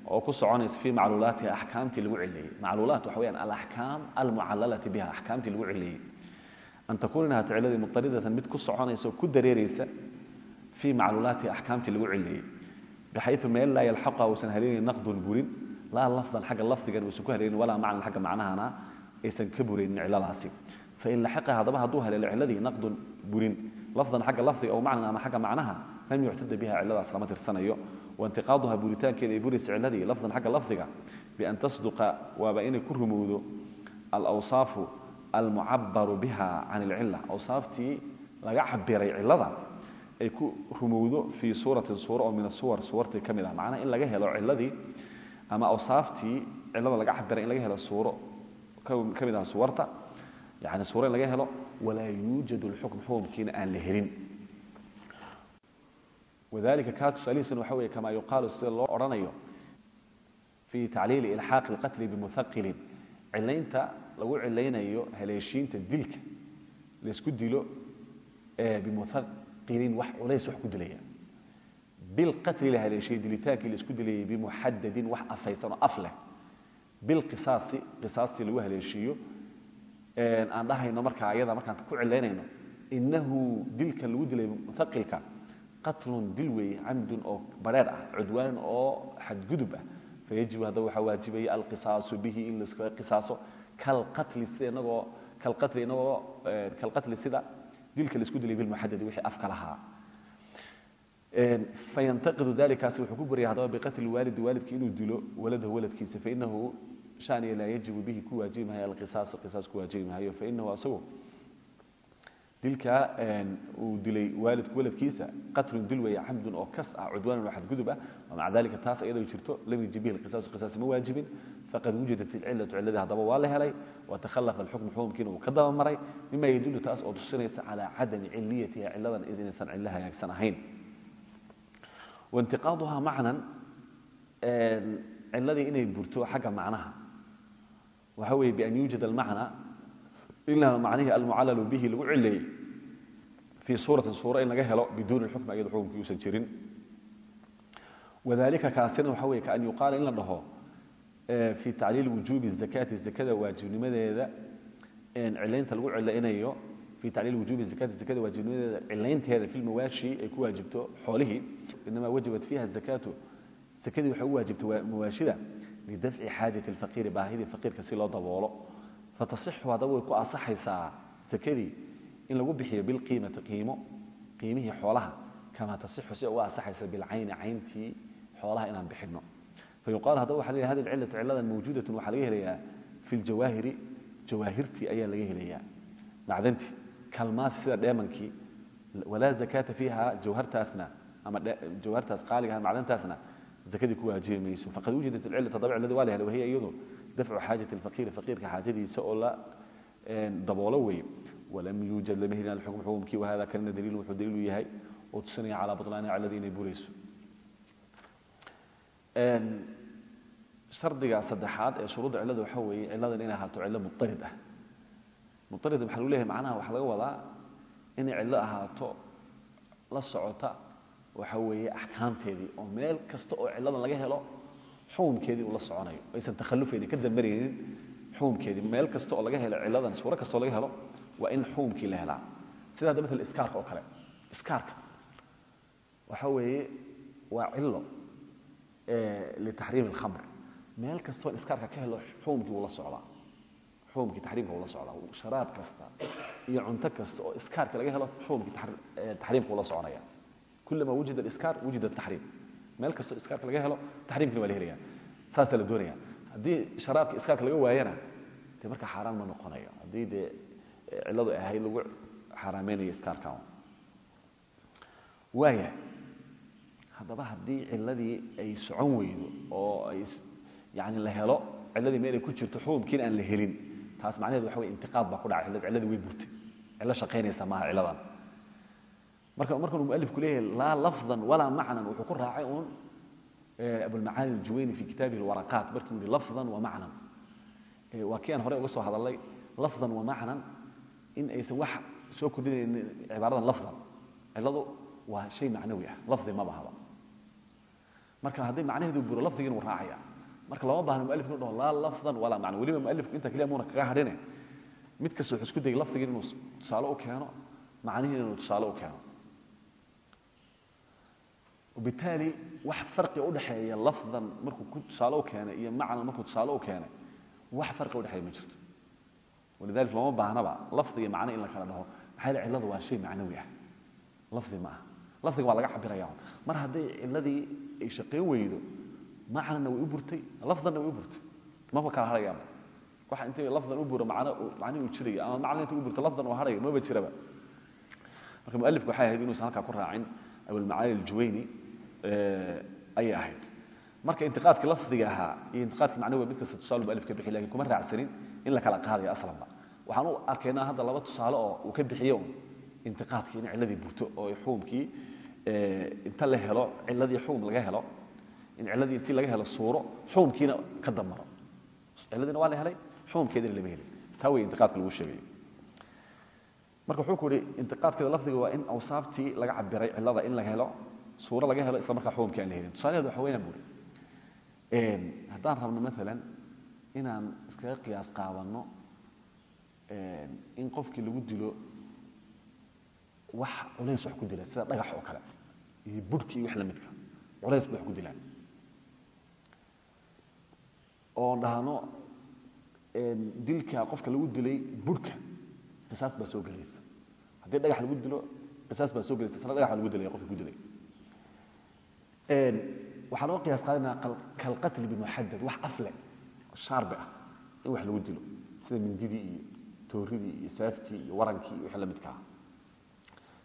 oo ku soconaysa fii macluulaatiha axkaamtii lagu cileeyey macluulaat waxa weyaan alaxkaam almucalalati biha axkaamtii lagu cileeyey an takuuna inay ahaato ciladii muطaridatan mid ku soconaysa oo ku dareereysa fii macluulaatiha axkaamtii lagu cileeyey bxayu meel laa yalxaqa uusan haleelin naqdun burin laa lafdan xagga lafdigan uusan ku haleelin walaa macnan xagga macnahana aysan ka buraynin ciladaasi fain laxiqa haddaba hadduu haleelo ciladii naqdun burin lafdan xagga lafdiga ow macnan ama xagga macnaha lam yuctada biha ciladaas lama tirsanayo waintiqaaduha buritaankeeda ay buraysa ciladii lafdan xagga lafdiga bian tasduqa waaba inay ku rumowdo alawsaafu almucabaru biha can ilcila awsaaftii laga cabiray cilada ay ku rumowdo fii suuratin suura oo min asuwar suwartii ka mid ah. Macnaha in laga helo ciladii ama awsaaftii cilada laga cabiray in laga helo suuro ka mid ah suwarta. Yani suuro in laga helo walaa yuujadu lxukm xukumkiina aan la helin. Wadalika kaa tusaalihiisuna waxa weeye kamaa yuqaalu sida loo odhanayo fii tacliili ilxaaqi اlqatli bimuhaqilin cilaynta lagu cilaynayo haleeshiinta dilka laysku dilo bimuhaqilin wax culays wax ku dilaya bilqatli la haleeshiyey dilitaankii la isku dilayay bimuxadadin wax afaysan oo af leh. Bilqisaasi qisaastii lagu haleeshiiyo aan dhahayno markaa ayada markaan ku cilaynayno inahu dilkan lagu dilay muaqilka qatlun dil weeye camdun oo bareer ah cudwaan oo xadgudub ah. Fayajibu haddaba waxaa waajibaya alqisaasu bihi in laiskaga qisaaso. Kalqatli sida inagoo dilka la isku dilay bilmuxadadi wixii afka lahaa. Fayantaqidu dalikaasi wuxuu ku barya haddaba biqatli waalidi waalidki inuu dilo waladahu waladkiisa fainahu shaniya laa yajibu bihi ku waajibi mahayo alqisaas qisaas ku waajibi mahayo fainahu asagu dilkaa uu dilay waalidku waladkiisa qatlun dil weeye camdun oo kas ah cudwaanun oo xadgudub ah maca dalika taas iyadoo jirto lam yajib bihi alqisaasu qisaas ma waajibin faqad wujidat ilcilatu ciladii haddaba waa la helay watakhalafa alxukmu xukumkiina uu ka daba maray mima yadullu taas oo tusinaysa calaa cadami ciliyatiha ciladan inaysan cilo hagaagsan ahayn. Waintiqaaduhaa macnan ciladii inay burto xagga macnaha. Waxa weeye bian yuujad almacna ilaa macnihii almucallalu bihi lagu cileeyey fii suuratin suura in laga helo biduuni xukmi ayado xukumkii uusan jirin. Wadalika kaasina waxa weye kaan yuqaala in la fii tacliili wujuubi zakaati zakada waajibnimadeeda cilaynta lagu cilaynayo fii tacliili wujuubi zakaati zakada waajibnimadeeda cilaynteeda fi lmawaashi ay ku waajibto xoolihii inamaa wajabat fiiha zakaatu zakadii waxay u waajibtay mawaashida lidafci xaajati alfaqiiri baahidii faqiirka si loo daboolo. Fatasixu haddaba way ku asaxaysaa zakadii in lagu bixiyo bilqiimati qiimo qiimihii xoolaha kamaa tasixu si uga asaxaysa bilcayni cayntii xoolaha inaan bixinno fayuqaal haddaba waxa la hadi cilatu ciladan mawjuudatun waxaa laga helayaa fi ljawaahiri jawaahirtii ayaa laga helayaa. Macdantii kalmaas sida dheemankii walaa zakaata fiiha jawhartaasna ama jawhartaas qaaligaha macdantaasna zakadii ku waajibi mayso. Faqad wujidat alcilatu haddaba cilladii waa la helay wahiya iyadu dafcu xaajati alfaqiiri faqiirka xaajadiisa oo la daboolo weeye. Walam yuujad lama helin alxukm xukumkii wahada kanina daliilu wuxuu daliilu yahay oo tusinaya calaa butlaani cilladii inay burayso shardiga saddexaad ee shuruudda cillada waxa weeye cilladan inay ahaato cillo muarid ah. Muarid waxaa lagu leeyahay macnaha waxaa laga wadaa inay cillo ahaato la socota waxa weeye axkaamteedii. Oo meel kasta oo cilladan laga helo xukumkeedii uu la soconayo. Aysan takhallufaynin ka dambaraynin xukumkeedii meel kasta oo laga helo cilladan suuro kasta laga helo waa in xukumkii la helaa. Sida hadda maala iskaarka oo kale? Iskaarka. Waxa weeye waa cillo litaxriim alkhamr. Meel kastoo iskaarka ka helo xukumkii wuu socdaa. Xukumkii taxriimka wuu socdaa. Sharaab kasta iyo cunto kasta oo iskaarka laga helo xukumkii taxriimka wuu soconaya. Kulama wujida aliskaar wujida ataxriim meel kastoo iskaarka laga helo taxriimkina waa la helaya saasaa la doonaya. Haddii sharaabka iskaarka laga waayana dee markaa xaaraan ma noqonayo. Haddii dee cilladu ay ahayd lagu xaaraameynayo iskaarka. Waaya haddaba haddii ciladii ay socon weydo oo ay yani la helo ciladii meel ay ku jirto xukumkiina aan la helin taas macnaheedu waxa wey intiqaad baa ku dhacay cillad cilladii way burtay. Cillo shaqaynaysa maaha cilladan. Marka markanuu mualifku leeyahay laa lafdan walaa macnan wuxuu ku raacay uun abulmacaali aljuwayni fi kitaabihi alwaraqaat. Markuu yihi lafdan wa macnan. Waa kii aan horey uga soo hadalnay lafdan wa macnan in aysan wax soo kordhinaynin cibaaradan lafdan. Cilladu waa shay macnawi ah lafdi ma bahaba marka haddii macnaheedu buro lafdigiina wuu raacaya. Marka lama baahna mualifku inu dhaho laa lafdan walaa macnan weliba mualifku inta keliya muuna kaga hadhine. Mid kasta wuxuu isku dayay lafdigiin inuu tusaale u keeno macnihiina inuu tusaale u keeno. Wabitaali wax farqi udhexeeya lafdan markuu ku tusaale u keenay iyo macnan markuu tusaale u keenay wax farqi udhexeeya ma jirto. Walidalik looma baahnaba lafdi iyo macno in la kala dhaho. Maxaa yeele cilladu waa shay macnawi ah. Lafdi ma aha. Lafdiga hadday ay shaqayn weydo macnana way u burtay lafdanna way u burtay. Maba kala harayaaba waxa intay lafdan u buro macno macni uu jiraya ama macna intay u burto lafdan uu harayo maba jiraba. Marka mualifku waxay ahayd inuusan halkaa ku raacin abulmacaali aljuwayni ayay ahayd. Marka intiqaadkii lafdiga ahaa iyo intiqaadkii macnawiga mid kasta tusaale mualif ka bixi laakiin kuma raacsanin in la kala qaadayo aslanba. Waxaan u arkaynaa hadda laba tusaale oo uu ka bixiyo intiqaadkii in cilladii burto oo xukumkii inta la helo cilladii xukum laga helo in cilladii intii laga helo suuro xukumkiina ka damaro. Cilladiina waa la helay xukumkeedina lama helin. Taa wey intiqaadka lagu sheegayo marka wuxuu ku yihi intiqaadkeeda lafdiga waa in awsaaftii laga cabiray cillada in la helo suuro laga helo isla markaa xukumkii aan la helin. Tusaalaheedu waxa weynaan buuri haddaan rabno maalan inaan iskaga qiyaas qaadanno in qofkii lagu dilo wax culays wax ku dila sida dhagax oo kale iyo budhki iyo wax la midka culays ba wax ku dilaan oo dhahno dilka qofka lagu dilay budhka qisaas baa soo gelaysa haddii dhagax lagu dilo qisaas baa soo gelaysa isna dhagax lagu dilaya qofka ku dilay. Waxaa loo qiyaas qaadanaya kalqatli bimuxadad wax afle shaarbe ah in wax lagu dilo. Sida mindidii iyo tooridii iyo saaftii iyo warankii iyo wix la midkaa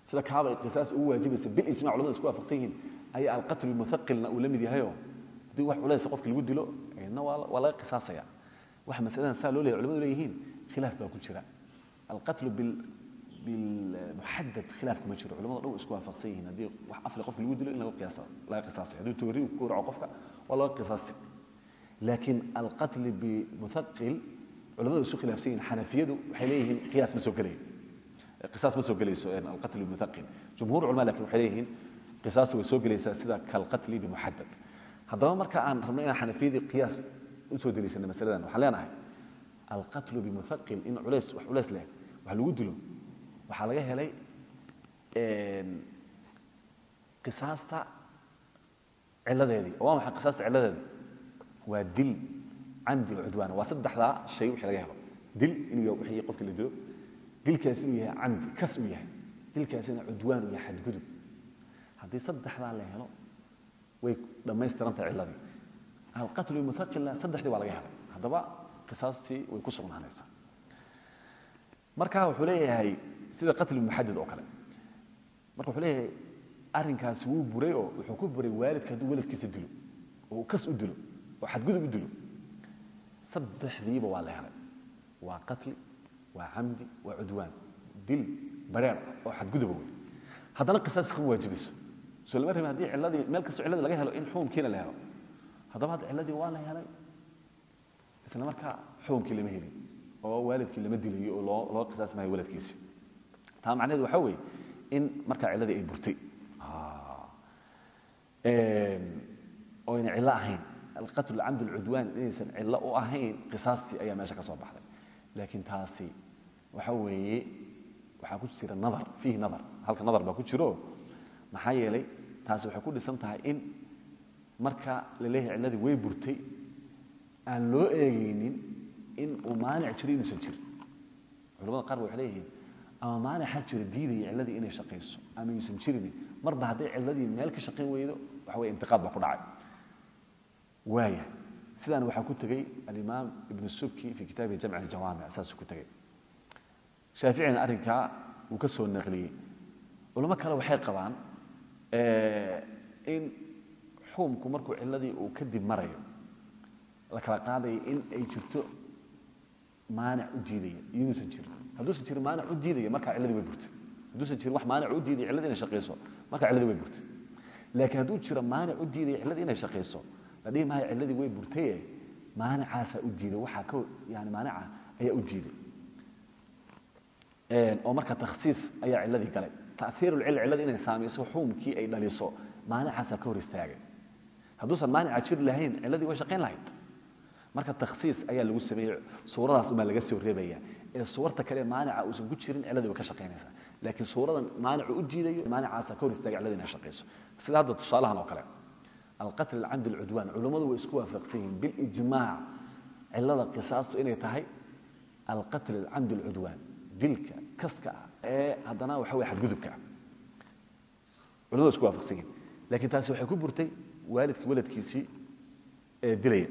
sida kaaba qisaas ugu waajibaysa bilijmac culamada isku waafaqsan yihiin ayaa alqatlu muthaqilna uu la mid yahayo haddii wax culaysa qofka lagu dilo na waa laga qisaasaya. Waxa masaladan saa loo leeyahy culamadu leeyihiin khilaaf baa ku jira. Alqatlu bilmuxadad khilaaf kuma jiro. Culamada dhan isku waafaqsan yihiin haddii wax afle qofka lagu dilo in laga qisaasaya. Haddii toori ku gowraco qofka waa laga qisaasi. Laakiin alqatli bimuthaqil culamadu isu khilaafsan yihiin xanafiyadu waxay leeyihiin qiyaas ma soo gelaya qisaas ma soo gelayso alqatl bimuthaqil jumhuur culama laakiin waxay leeyihiin qisaastu way soo gelaysaa sida kalqatli bimuxadad haddaba marka aan rabno inaan xanafiyadii qiyaas u soo deliishana masaladan waxaan leenahay alqatlu bimuaqil in culays wax culays leh wax lagu dilo waxaa laga helay qisaasta ciladeedii. Oo waa maxay qisaasta ciladeedii? Waa dil camdi oo cudwaana waa saddexdaa shay wixii laga helo. Dil inuu yahay wixii qofka la dilo dilkaasi inuu yahay camdi kas uu yahay dilkaasina cudwaan uu yahay xadgudub. Haddii saddexdaa la helo way dhammaystirantahay ciladii alqatlu bimuaqilna saddexdii waa laga helay haddaba qisaastii way ku sugnaanaysaa. Marka wuxuu leeyahay sida qatlu muxadid oo kale. Marka wuxuu leeyahay arrinkaasi wuu buray oo wuxuu ku buray waalidka hadduu waladkiisa dilo oo kas u dilo oo xadgudub u dilo. Saddexdiiba waa la helay. Waa qatli waa camdi waa cudwaan dil bareer oo xadguduba wey haddana qisaasi kuma waajibayso soo lama rabin haddii ciladii meel kastoo cilladii laga helo in xukumkiina la helo haddaba hadda cilladii waa la helay isla markaa xukumkii lama helin oo waalidkii lama dilayo oo loo loo qisaas maayo waladkiisi taa macnaheedu waxaa weeye in markaa cilladii ay burtay. Oo ayna cillo ahayn alqatl camd alcudwaan inaysan cillo u ahayn qisaastii ayaa meesha ka soo baxday laakiin taasi waxa weeye waxaa ku jira nadar fiihi nadar. Halka nadar baa ku jiro. Maxaa yeelay taasi waxay ku dhisan tahay in marka la leeyahay cilladii way burtay aan loo eegaynin in uu maanic jiro inuusan jirin. Culamada qaar ba waxay leeyihiin ama maanixa jira diidaya cilladii inay shaqayso ama yuusan jirin. Marba hadday cilladii meel ka shaqayn weydo waxa weye intiqaad baa ku dhacay. Waaya sidaan waxaa ku tegey alimaam ibnu subki fi kitaabihi jamc aljawaamic saasuu ku tegey shaaficina arrinkaa wuu ka soo naqliyey. Culamo kale waxay qabaan in xukumku markuu cilladii uu kadib marayo la kala qaadaya in ay jirto maanic u diidaya inuusan jirin. Hadduusan jirin maanic u diidaya markaa cilladii way burtay. Hadduusan jirin wax maanic u diidaya cilladii inay shaqayso markaa cilladii way burtay. Laakiin hadduu jiro maanic u diidaya cilladii inay shaqayso la dhihi maayo cilladii way burtaye maanicaasaa u diiday waxaa ka yani maanica ayaa u diiday oo marka takhsiis ayaa cilladii galay. Taiirulcil cilladii inay saamayso xukumkii ay dhaliso maanicaasaa ka hor istaagay. Hadduusan maanica jiri lahayn cilladii way shaqayn lahayd. Marka takhsiis ayaa lagu sameeyey suuradaas umaa laga soo reebaya. Ee suwarta kale maanica uusan ku jirin cilladii way ka shaqaynaysaa. Laakiin suuradan maanicu u diidayo maanicaasaa ka hor istaagay cilladii inay shaqayso. Sida hadda tusaalahan oo kale alqatl alcamd alcudwaan culummadu way isku waafaqsan yihiin bilijmaac cilada qisaastu inay tahay alqatl alcamd alcudwaan dilka kaska ah ee haddana waxa weye xadgudubka ah culamadu isku waafaqsan yihiin laakiin taasi waxay ku burtay waalidka waladkiisii ee dilaya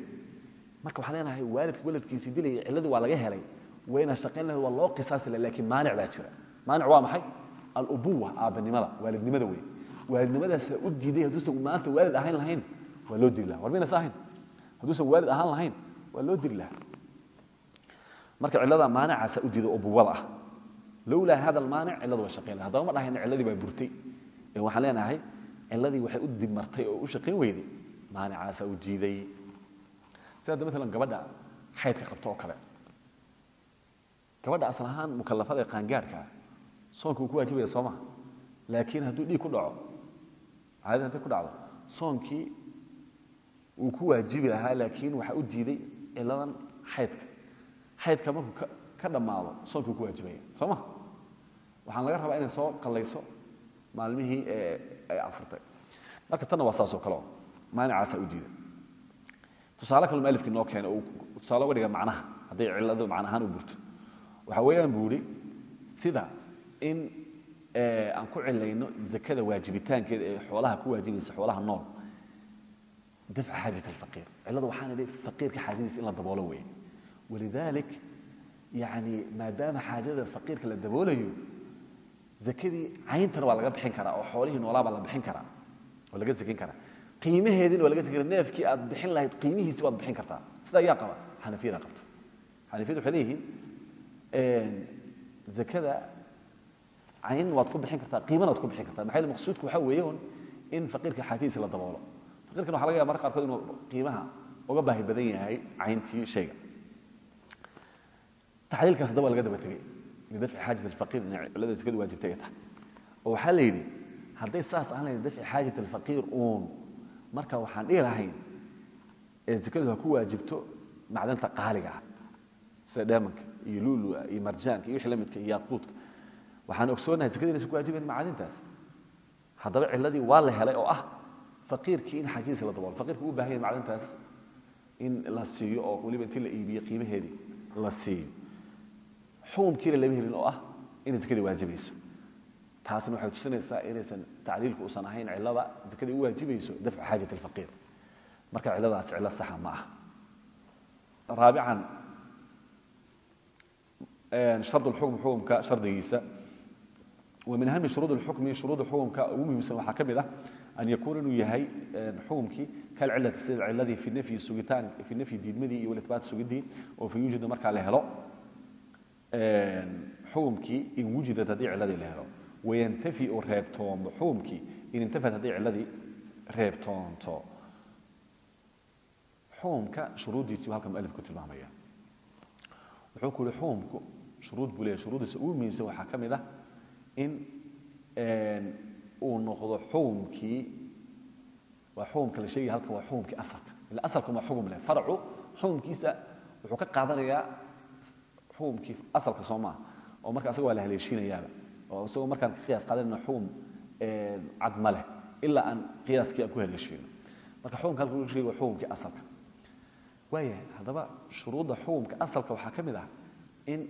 marka waxaan leenahay waalidka waladkiisii dilaya cilladii waa laga helay wayna shaqayn lahayd waa loo qisaasi lahay lakiin maanic baa jira maanic waa maxay alubuwa aabbanimada waalidnimada wey waalidnimadaasa u diiday hadduusan maanta waalid ahayn lahayn waa loo diri laha war ahayn hadduusan waalid ahaan lahayn waa loo diri laha marka cillada maanicaasa u diiday ubuwada ah lowlaa hada almaanic cilladu waa shaqayn laha haddaba ma dhahayna cilladii baa burtay. Ee waxaan leenahay cilladii waxay u dibmartay oo u shaqayn weyday maanicaasa u diiday. Sida hadda maalan gabadha xaydka qabto oo kale gabadha asal ahaan mukallafada ee qaangaarhka soonka uu ku waajibaya soo maha laakiin hadduu dhiig ku dhaco caadada hadday ku dhacdo. Soonkii uu ku waajibi lahaa laakiin waxaa u diiday ciladan xaydka xaydka markuu ka dhammaado soonkii uu ku waajibaya. Soo ma? Waxaan laga rabaa inay soo qallayso maalmihii ay afurtay marka tanna waa saasoo kaleo maanicaasaa u diiday. Tusaale kale mualifkii noo keena uu tusaale uga dhiga macnaha hadday cilladu macnahaan u burto. Waxa weeyaan buu idhi sida in aan ku cilayno zakada waajibitaankeeda ee xoolaha ku waajibaysa xoolaha nool. Dafca xaajat alfaqiir. Cillada waxaan idhi faqiirka xaajadiisa in la daboolo weeye walidalik yani maadaama xaajada faqiirka la daboolayo zakadii cayntana waa laga bixin karaa oo xoolihii noolaa baa la bixin karaa oo laga zakin karaa. Qiimaheediina waa laga zakin karaa. Neefkii aad bixin lahayd qiimihiisi waad bixin kartaa. Sida ayaa qaba xanafiyada qabta. Xanafiyadu waxay leeyihiin zakada cayn waad ku bixin kartaa qiimana waad ku bixin kartaa. Maxaa maqsuudku waxaa weeyoon in faqiirka xaajadiisa la daboolo? Faqiirkan waxa laga yaba marka qaarkood inuu qiimaha uga baahi badan yahay cayntii shayga. Taxliilkaas waa laga daba tegey lidafci xaajat alfaqiir inay cillada zakadu waajibtay ay tahay. Oo waxaa la yidhi hadday saas aan lahayn dafci xaajat alfaqiir uun marka waxaan dhihi lahayn ee zakadu ha ku waajibto macdanta qaaliga ah sida dheemanka iyo lulua iyo marjaanka iyo wixii la midka iyo yaquudka waxaan ogsoonahay zakada inaysan ku waajibayn macadintaas haddaba ciladii waa la helay oo ah faqiirkii in xajiisa la daboolo faqiirku u baahan yahay macdintaas in la siiyo oo weliba intii la iibiyo qiimaheedii la siiyo. Xukumkiina lama helin oo ah inay zakadii waajibayso taasna waxay tusinaysaa inaysan tacliilku uusan ahayn cilada zakadii u waajibayso dafcu xaajat alfaqiir. Marka ciladaas cilo saxa ma aha. Raabican shard lxukm xukumka shardigiisa min ahami shuruud اlxukmi shuruuda xukumka ugu muhiimsan waxaa ka mid ah an yakuuna inuu yahay xukumkii kalcilati sida ciladii fi nafyi sugitaan fi nafyi diidmadii iyo walibaat sugidii oo fa yuujida markaa la helo xukumkii in wujidat haddii ciladii la helo wayantafi uu reebtoombo xukumkii in intafat haddii ciladii reebtoonto xukumka shuruuddiisii halka mualifku tilmaamaya wuxuu ku yihi xukumku shuruud buu leeyahy shuruuddiisa ugu muhiimsan waxaa ka mid ah in uu noqdo xukumkii waa xukumka la sheegaya halkan waa xukumkii asalka ila asalkan waa xukum leh. Farcu xukumkiisa wuxuu ka qaadanayaa xukumkii asalka soo oo marka asaga waa la haleeshiinayaaba oo isagoo markaan ka qiyaas qaadanayna xukum cad ma leh ilaa aan qiyaaskii aan ku haleeshiino marka xukumka halka lagu sheegay waa xukumkii asalka. Waayahay haddaba shuruudda xukumka asalka waxaa ka mid ah in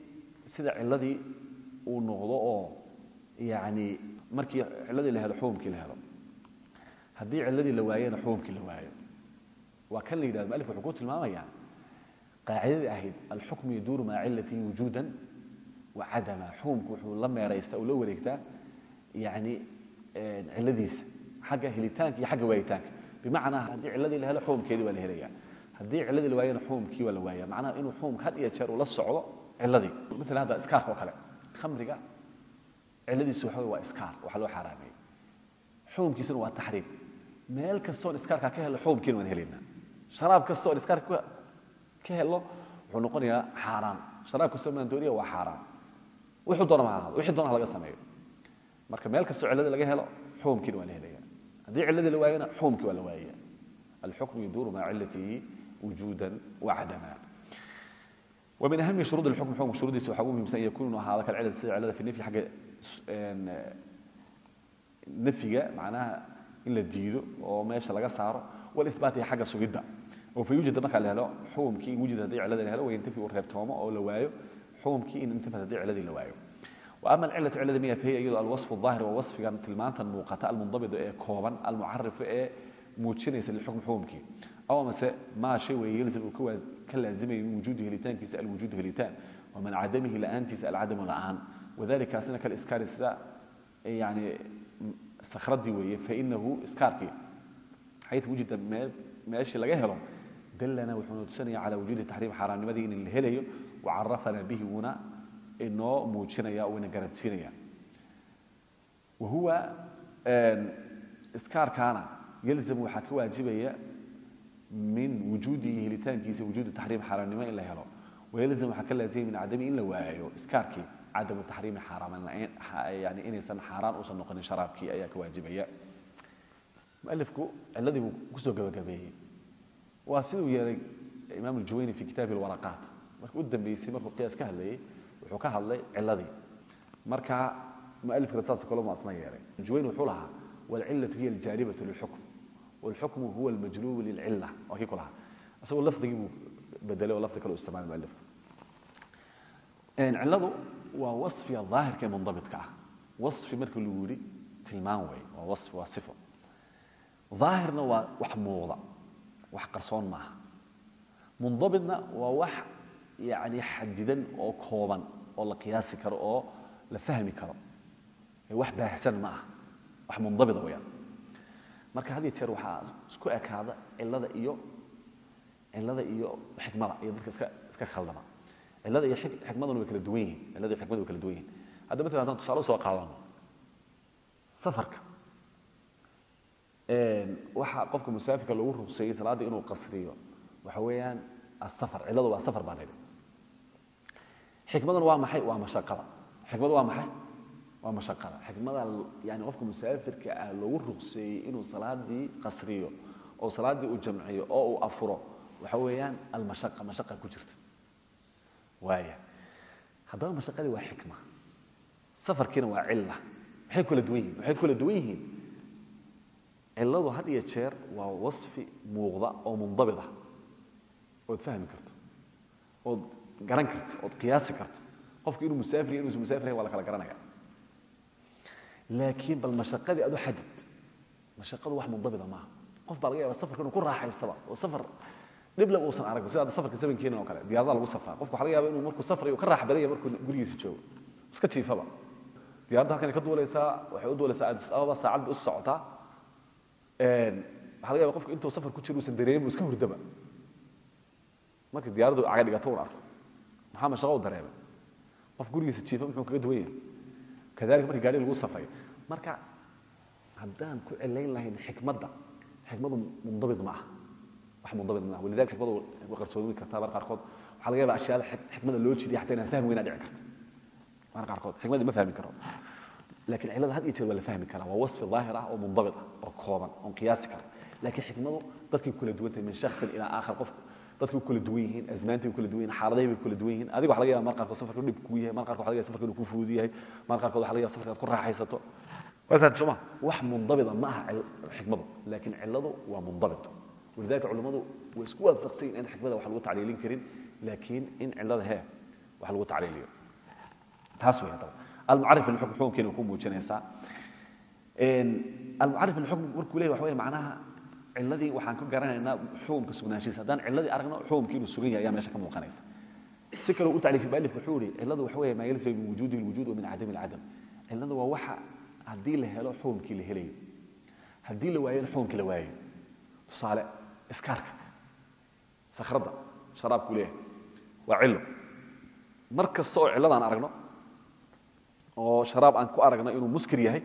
sida ciladii uu noqdo oo yani markii ciladii la helo xukumkii la helo. Haddii ciladii la waayena xukumkii la waayo. Waa kan la yidhahdo malif wuxuu ku tilmaamaya qaacidadii ahayd alxukmu yaduuru maca cilatii wujuudan wa cadama. Xukumku wuxuu la meeraystaa uu la wareegtaa yani ciladiisa xagga helitaanka iyo xagga waayitaanka. Bimacnaa haddii ciladii la helo xukumkeedii waa la helaya haddii ciladii la waayana xukumkii waa la waaya macnaha inuu xukumka had iyo jeer uu la socdo ciladii. Maala hadda iskaarka oo kale. Khamriga ciladiisu waxa waa iskaar waxa loo xaaraameeyey xukumkiisuna waa taxriim meel kastoon iskaarka ka helno xukumkiina waan helaynaa sharaab kastoon iskaarka ka helno wuxuu noqonayaa xaaraan sharaab kastoo maandooriya waa xaaraan wuxuu doona ma ahaado wixii doona ha laga sameeyo marka meel kastoo ciladii laga helo xukumkiina waa la helaya haddii ciladii la waayana xukumkii waa la waayaya alxukmu yaduuru maca cilatihi wujuudan wacadama ومن أهم شروط الحكم حكم شروطiisa waxa ugu muhimsan yakun inu ahaado kalcilad sida cilada fi nfyi agga nafyiga eh, macnaha in la diido oo meesha laga saaro walibaat iyo xagga sugidda. Oo fa yuujad markaa la helo xukumkii wujid haddii cilladii la helo wayantafi uu reebtoomo oo la waayo xukumkii in intafad haddii cilladii la waayo. Ama acilatu cilada miya fahiya iyadoo alwasfu daahir waa wasfiga tilmaanta muuqata almundabida ee kooban almucarifa ee muujinaysa lixukm xukumkii. Aw amase maa shay weeye yelzam uu ka laazimayay min wujuudi helitaankiisa alwujuud helitaan waman cadamihi la'aantiisa wadalikaasina kaliskaari sida yani sakhradii weeye fainahu iskaarkii xayث wujida meeshii laga helo dalana wuxuuna tusinaya calى wujuudi taxriim xaaraamnimadii in la helayo wacarafana bihi wuuna inoo muujinaya o ina garansiinaya wahuwa iskaarkaana yalzam waxaa ka waajibaya min wujuudihi helitaankiisa wujuudu taxriim xaaraamnimo in la helo wayalzam waxaa ka laazimaya min cadami in la waayo iskaarkii cadamu taxriimi xaaraamayani inaysan xaaraan uusan noqonin sharaabkii ayaa ka waajibaya mualifku ciladii buu ku soo gabagabeeyey waa siduu yeelay imaam aljuwayni fi kitaabi alwaraqaat marka u dambeysay markuu qiyaas ka hadlayey wuxuu ka hadlay ciladii marka mualifkana saas kale mu asna yeelay juwayni wuxuu lahaa walcilatu hiya aljaaribatu lilxukm wاlxukmu huwa almajlubu lilcila waa kii ku lahaa isagoo lafdigii buu bedelay oo lafdi kale u isticmaalay mualifku ciladu waa wafiga aahirka ee mundabitka ah. Wafi markii lagu yihi tilmaan wey waa wafi waa sifo. Aahirna waa wax muuqda wax qarsoon maaha. Mundabitna waa wax yani xadidan oo kooban oo la qiyaasi karo oo la fahmi karo. Wax baahsan ma ah wax mundabita weyaan marka had jeer waxaa isku ekaada cilada iyo cilada iyo xikmada iyo dadka iska khaldama cilada iyo xikmaduna way kala duwan yihiin cilada iyo xikmadu way kala duwan yihiin hadda matala haddaan tusaale u soo qaadano safarka. Waxaa qofka musaafirka lagu rugseeyey salaaddii inuu qasriyo waxa weeyaan asafar ciladu waa safar baa la yidhi. Xikmaduna waa maxay? Waa mashaqada. Xikmadu waa maxay? Waa mashaqada. Xikmada yani qofka musaafirka ah loogu rugseeyey inuu salaadii qasriyo oo salaaddii uu jamciyo oo uu afuro waxa weeyaan almashaqa mashaqa ku jirta waaya haddaba mashaqadii waa xikma. Safarkiina waa cilla. Maxay kula duwan yihiin waxay kula duwan yihiin? Cilladu had iyo jeer waa wasfi muuqda oo mundabit ah ood fahmi karto. Ood garan karto. Ood qiyaasi karto. Qofku inuu musaafir ya inuusan musafir yahin waa la kala garanaya laakiin bal mashaqadii adu xadid. Mashaqadu wax mundabita maaha. Qof baa laga yaaba safarka inuu ku raaxaystaba. Oo safar dhiblaba uusan aragba sida safarka zamankeena oo kale diyarada lagu safraa. Qofka waxa laga yaaba inuu markuu safrayo ka raax badanya markuu gurigiisa joogo. Iska jiifaba. Diyarada halkan ka duulaysaa waxay u duulaysaa addis ababa saacad bay u socotaa. Waxa laga yaba qofka intuu safar ku jiro uusan dareemin iska hurdaba. Markii diyaradu caga dhigato un arko maxaa mashaqo u dareemay? Qof gurigiisa jiifa muxuu kaga duwan yahay. Kadalika markii gaari lagu safrayo marka haddaan ku celayn lahayn xikmadda xikmadu mundabit ma aha wax mundabit ma aha walidalika xikmadu way qarsoomi kartaa mar qaarkood. Waxaa laga yaba ashyaada xikmada loo jeediya xataa inaan fahmi weynaa dhici karta mar qaarkood xikmadii ma fahmi karo. Laakiin cillada had iyo jeer waa la fahmi karaa waa wasfi daahir ah oo mundabit ah oo kooban oon qiyaasi kara. Laakiin xikmadu dadkay kula duwan tahay min shaksin ilaa aakhar qofku dadku kala duwan yihiin asmaantay kala duwan yihiin xaaladahay bay kala duwan yihiin adiga waxa laga yaba mar qaarkood safarka dhib kugu yahay mar qaarkood waxa laga yaba safarka inuu ku fudud yahay mar qaarkood waxa laga yaba safarka aad ku raaxaysato. Waa fahamtay soo ma wax mundabita ma aha xikmadu laakiin cilladu waa mundabit walidalika culimmadu way isku waafaqsan yihiin in xikmada wax lagu tacliilin karin laakiin in cillada hee wax lagu tacliiliyo taas wey haddaba almucarif lilxukm xukunkeena ku muujinaysaa almucarif lilxukm markuu leeyahy waxa weeye macnaha ciladii waxaan ka garanaynaa xukumka sugnaanshiisa haddaan ciladii aragno xukumkii inuu sugan yahay ayaa meesha ka muuqanaysa si kaloo u tacliifi mualif wuxuu yihi ciladu waxa weeye maa yalzamu min wujuudi lwujuud wa min cadami alcadam ciladu waa waxa haddii la helo xukumkii la helayo haddii la waayona xukumkii la waayayo tusaale iskaarka sakradda sharaabku leeyahay. Waa cilo mar oo ciladaan aragno oo sharaab aan ku aragno inuu muskir yahay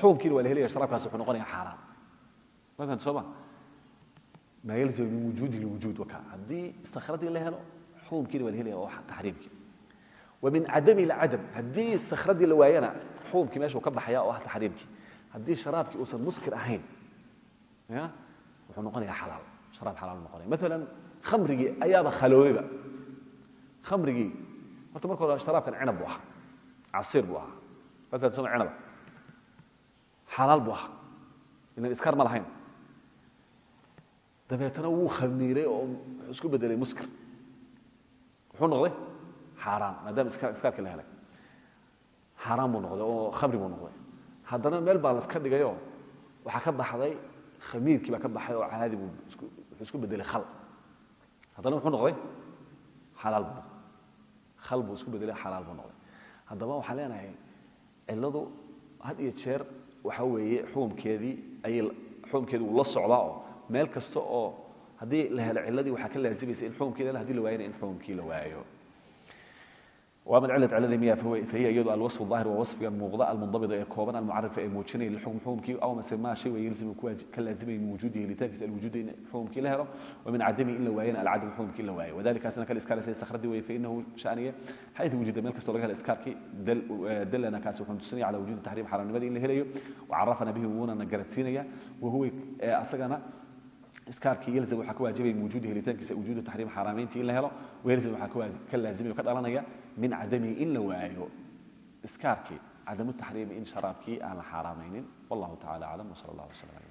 xukumkiina waa la helaya sharaabkaasi wuxuu noqonaya xaaraan ma fahamta soo ma maa yalzamu min wujuudi lwujuud waka haddii sakradii la helo xukumkiina waa la helaya oo taxriimkii wa min cadami lcadam haddii sakradii la waayana xukumkii meeshuu ka baxaya oo ah taxriimkii haddii uusan muskir ahayn ya wuxuu noqonaya xalaal maalan khamrigii ayaaba khaloobayba khamrigii horta marka hore sharaabkan cinab buu ahaa casiir buu ahaa maalan soma cinaba xalaal buu ma lahayn dabeetana wuu khamiiray oo isku bedelay muskir muxuu noqday xaaraan maadaama iskaarkii la helay xaaraan buu noqday oo khamri buu noqday haddana meel baa laska dhigayoo waxaa ka baxday khamiirkii ka baxay oo caadi buu wuxuu isku bedelay khal. Haddana muxuu noqday? Xalaal buu. Khal buu isku bedelay xalaal buu noqday. Haddaba waxaan leenahay cilladu had iyo jeer waxa weeye xukumkeedii ayay xukumkeedii uu la socdaa oo meel kasta oo haddii la helo ciladii waxaa ka laazimaysa in xukumkii la haddii la waayana in xukumkii la waayo ama cilad cilada miya fahiya iyadu alwasf aahir waa wasfiga muuqda almunabida ee kooban almucarif ee muujinaya lixukm xukumkii aw mase maa shay wa yalzimu ka laazimaya min wujuudihi helitaankiisa alwujuud in xukumkii la helo wa min cadami in la waayana alcadam xukumkii in la waayo wadalikaasna kale iskaaraysa sakhradii weeye fainahu shaniya xaytu wujida meel kastoo laga helo iskaarkii dalana kaasi wuxuu tusinaya cala wujuudi taxriim xaaraamnimadii in la helayo wa carafana bihi wuunana garansiinaya wahuwa asagana iskaarkii yalzam waxaa ka waajibaya min wujuudi helitaankiisa wujuudu taxriim xaaraamayntii in la helo wa yalzam waxaa ka laazimaya o ka dhalanaya min cadamihi in la waayo iskaarkii cadamu taxriimi in sharaabkii aan la xaaraamaynin wallahu tacala aclam wsala allah waslam alay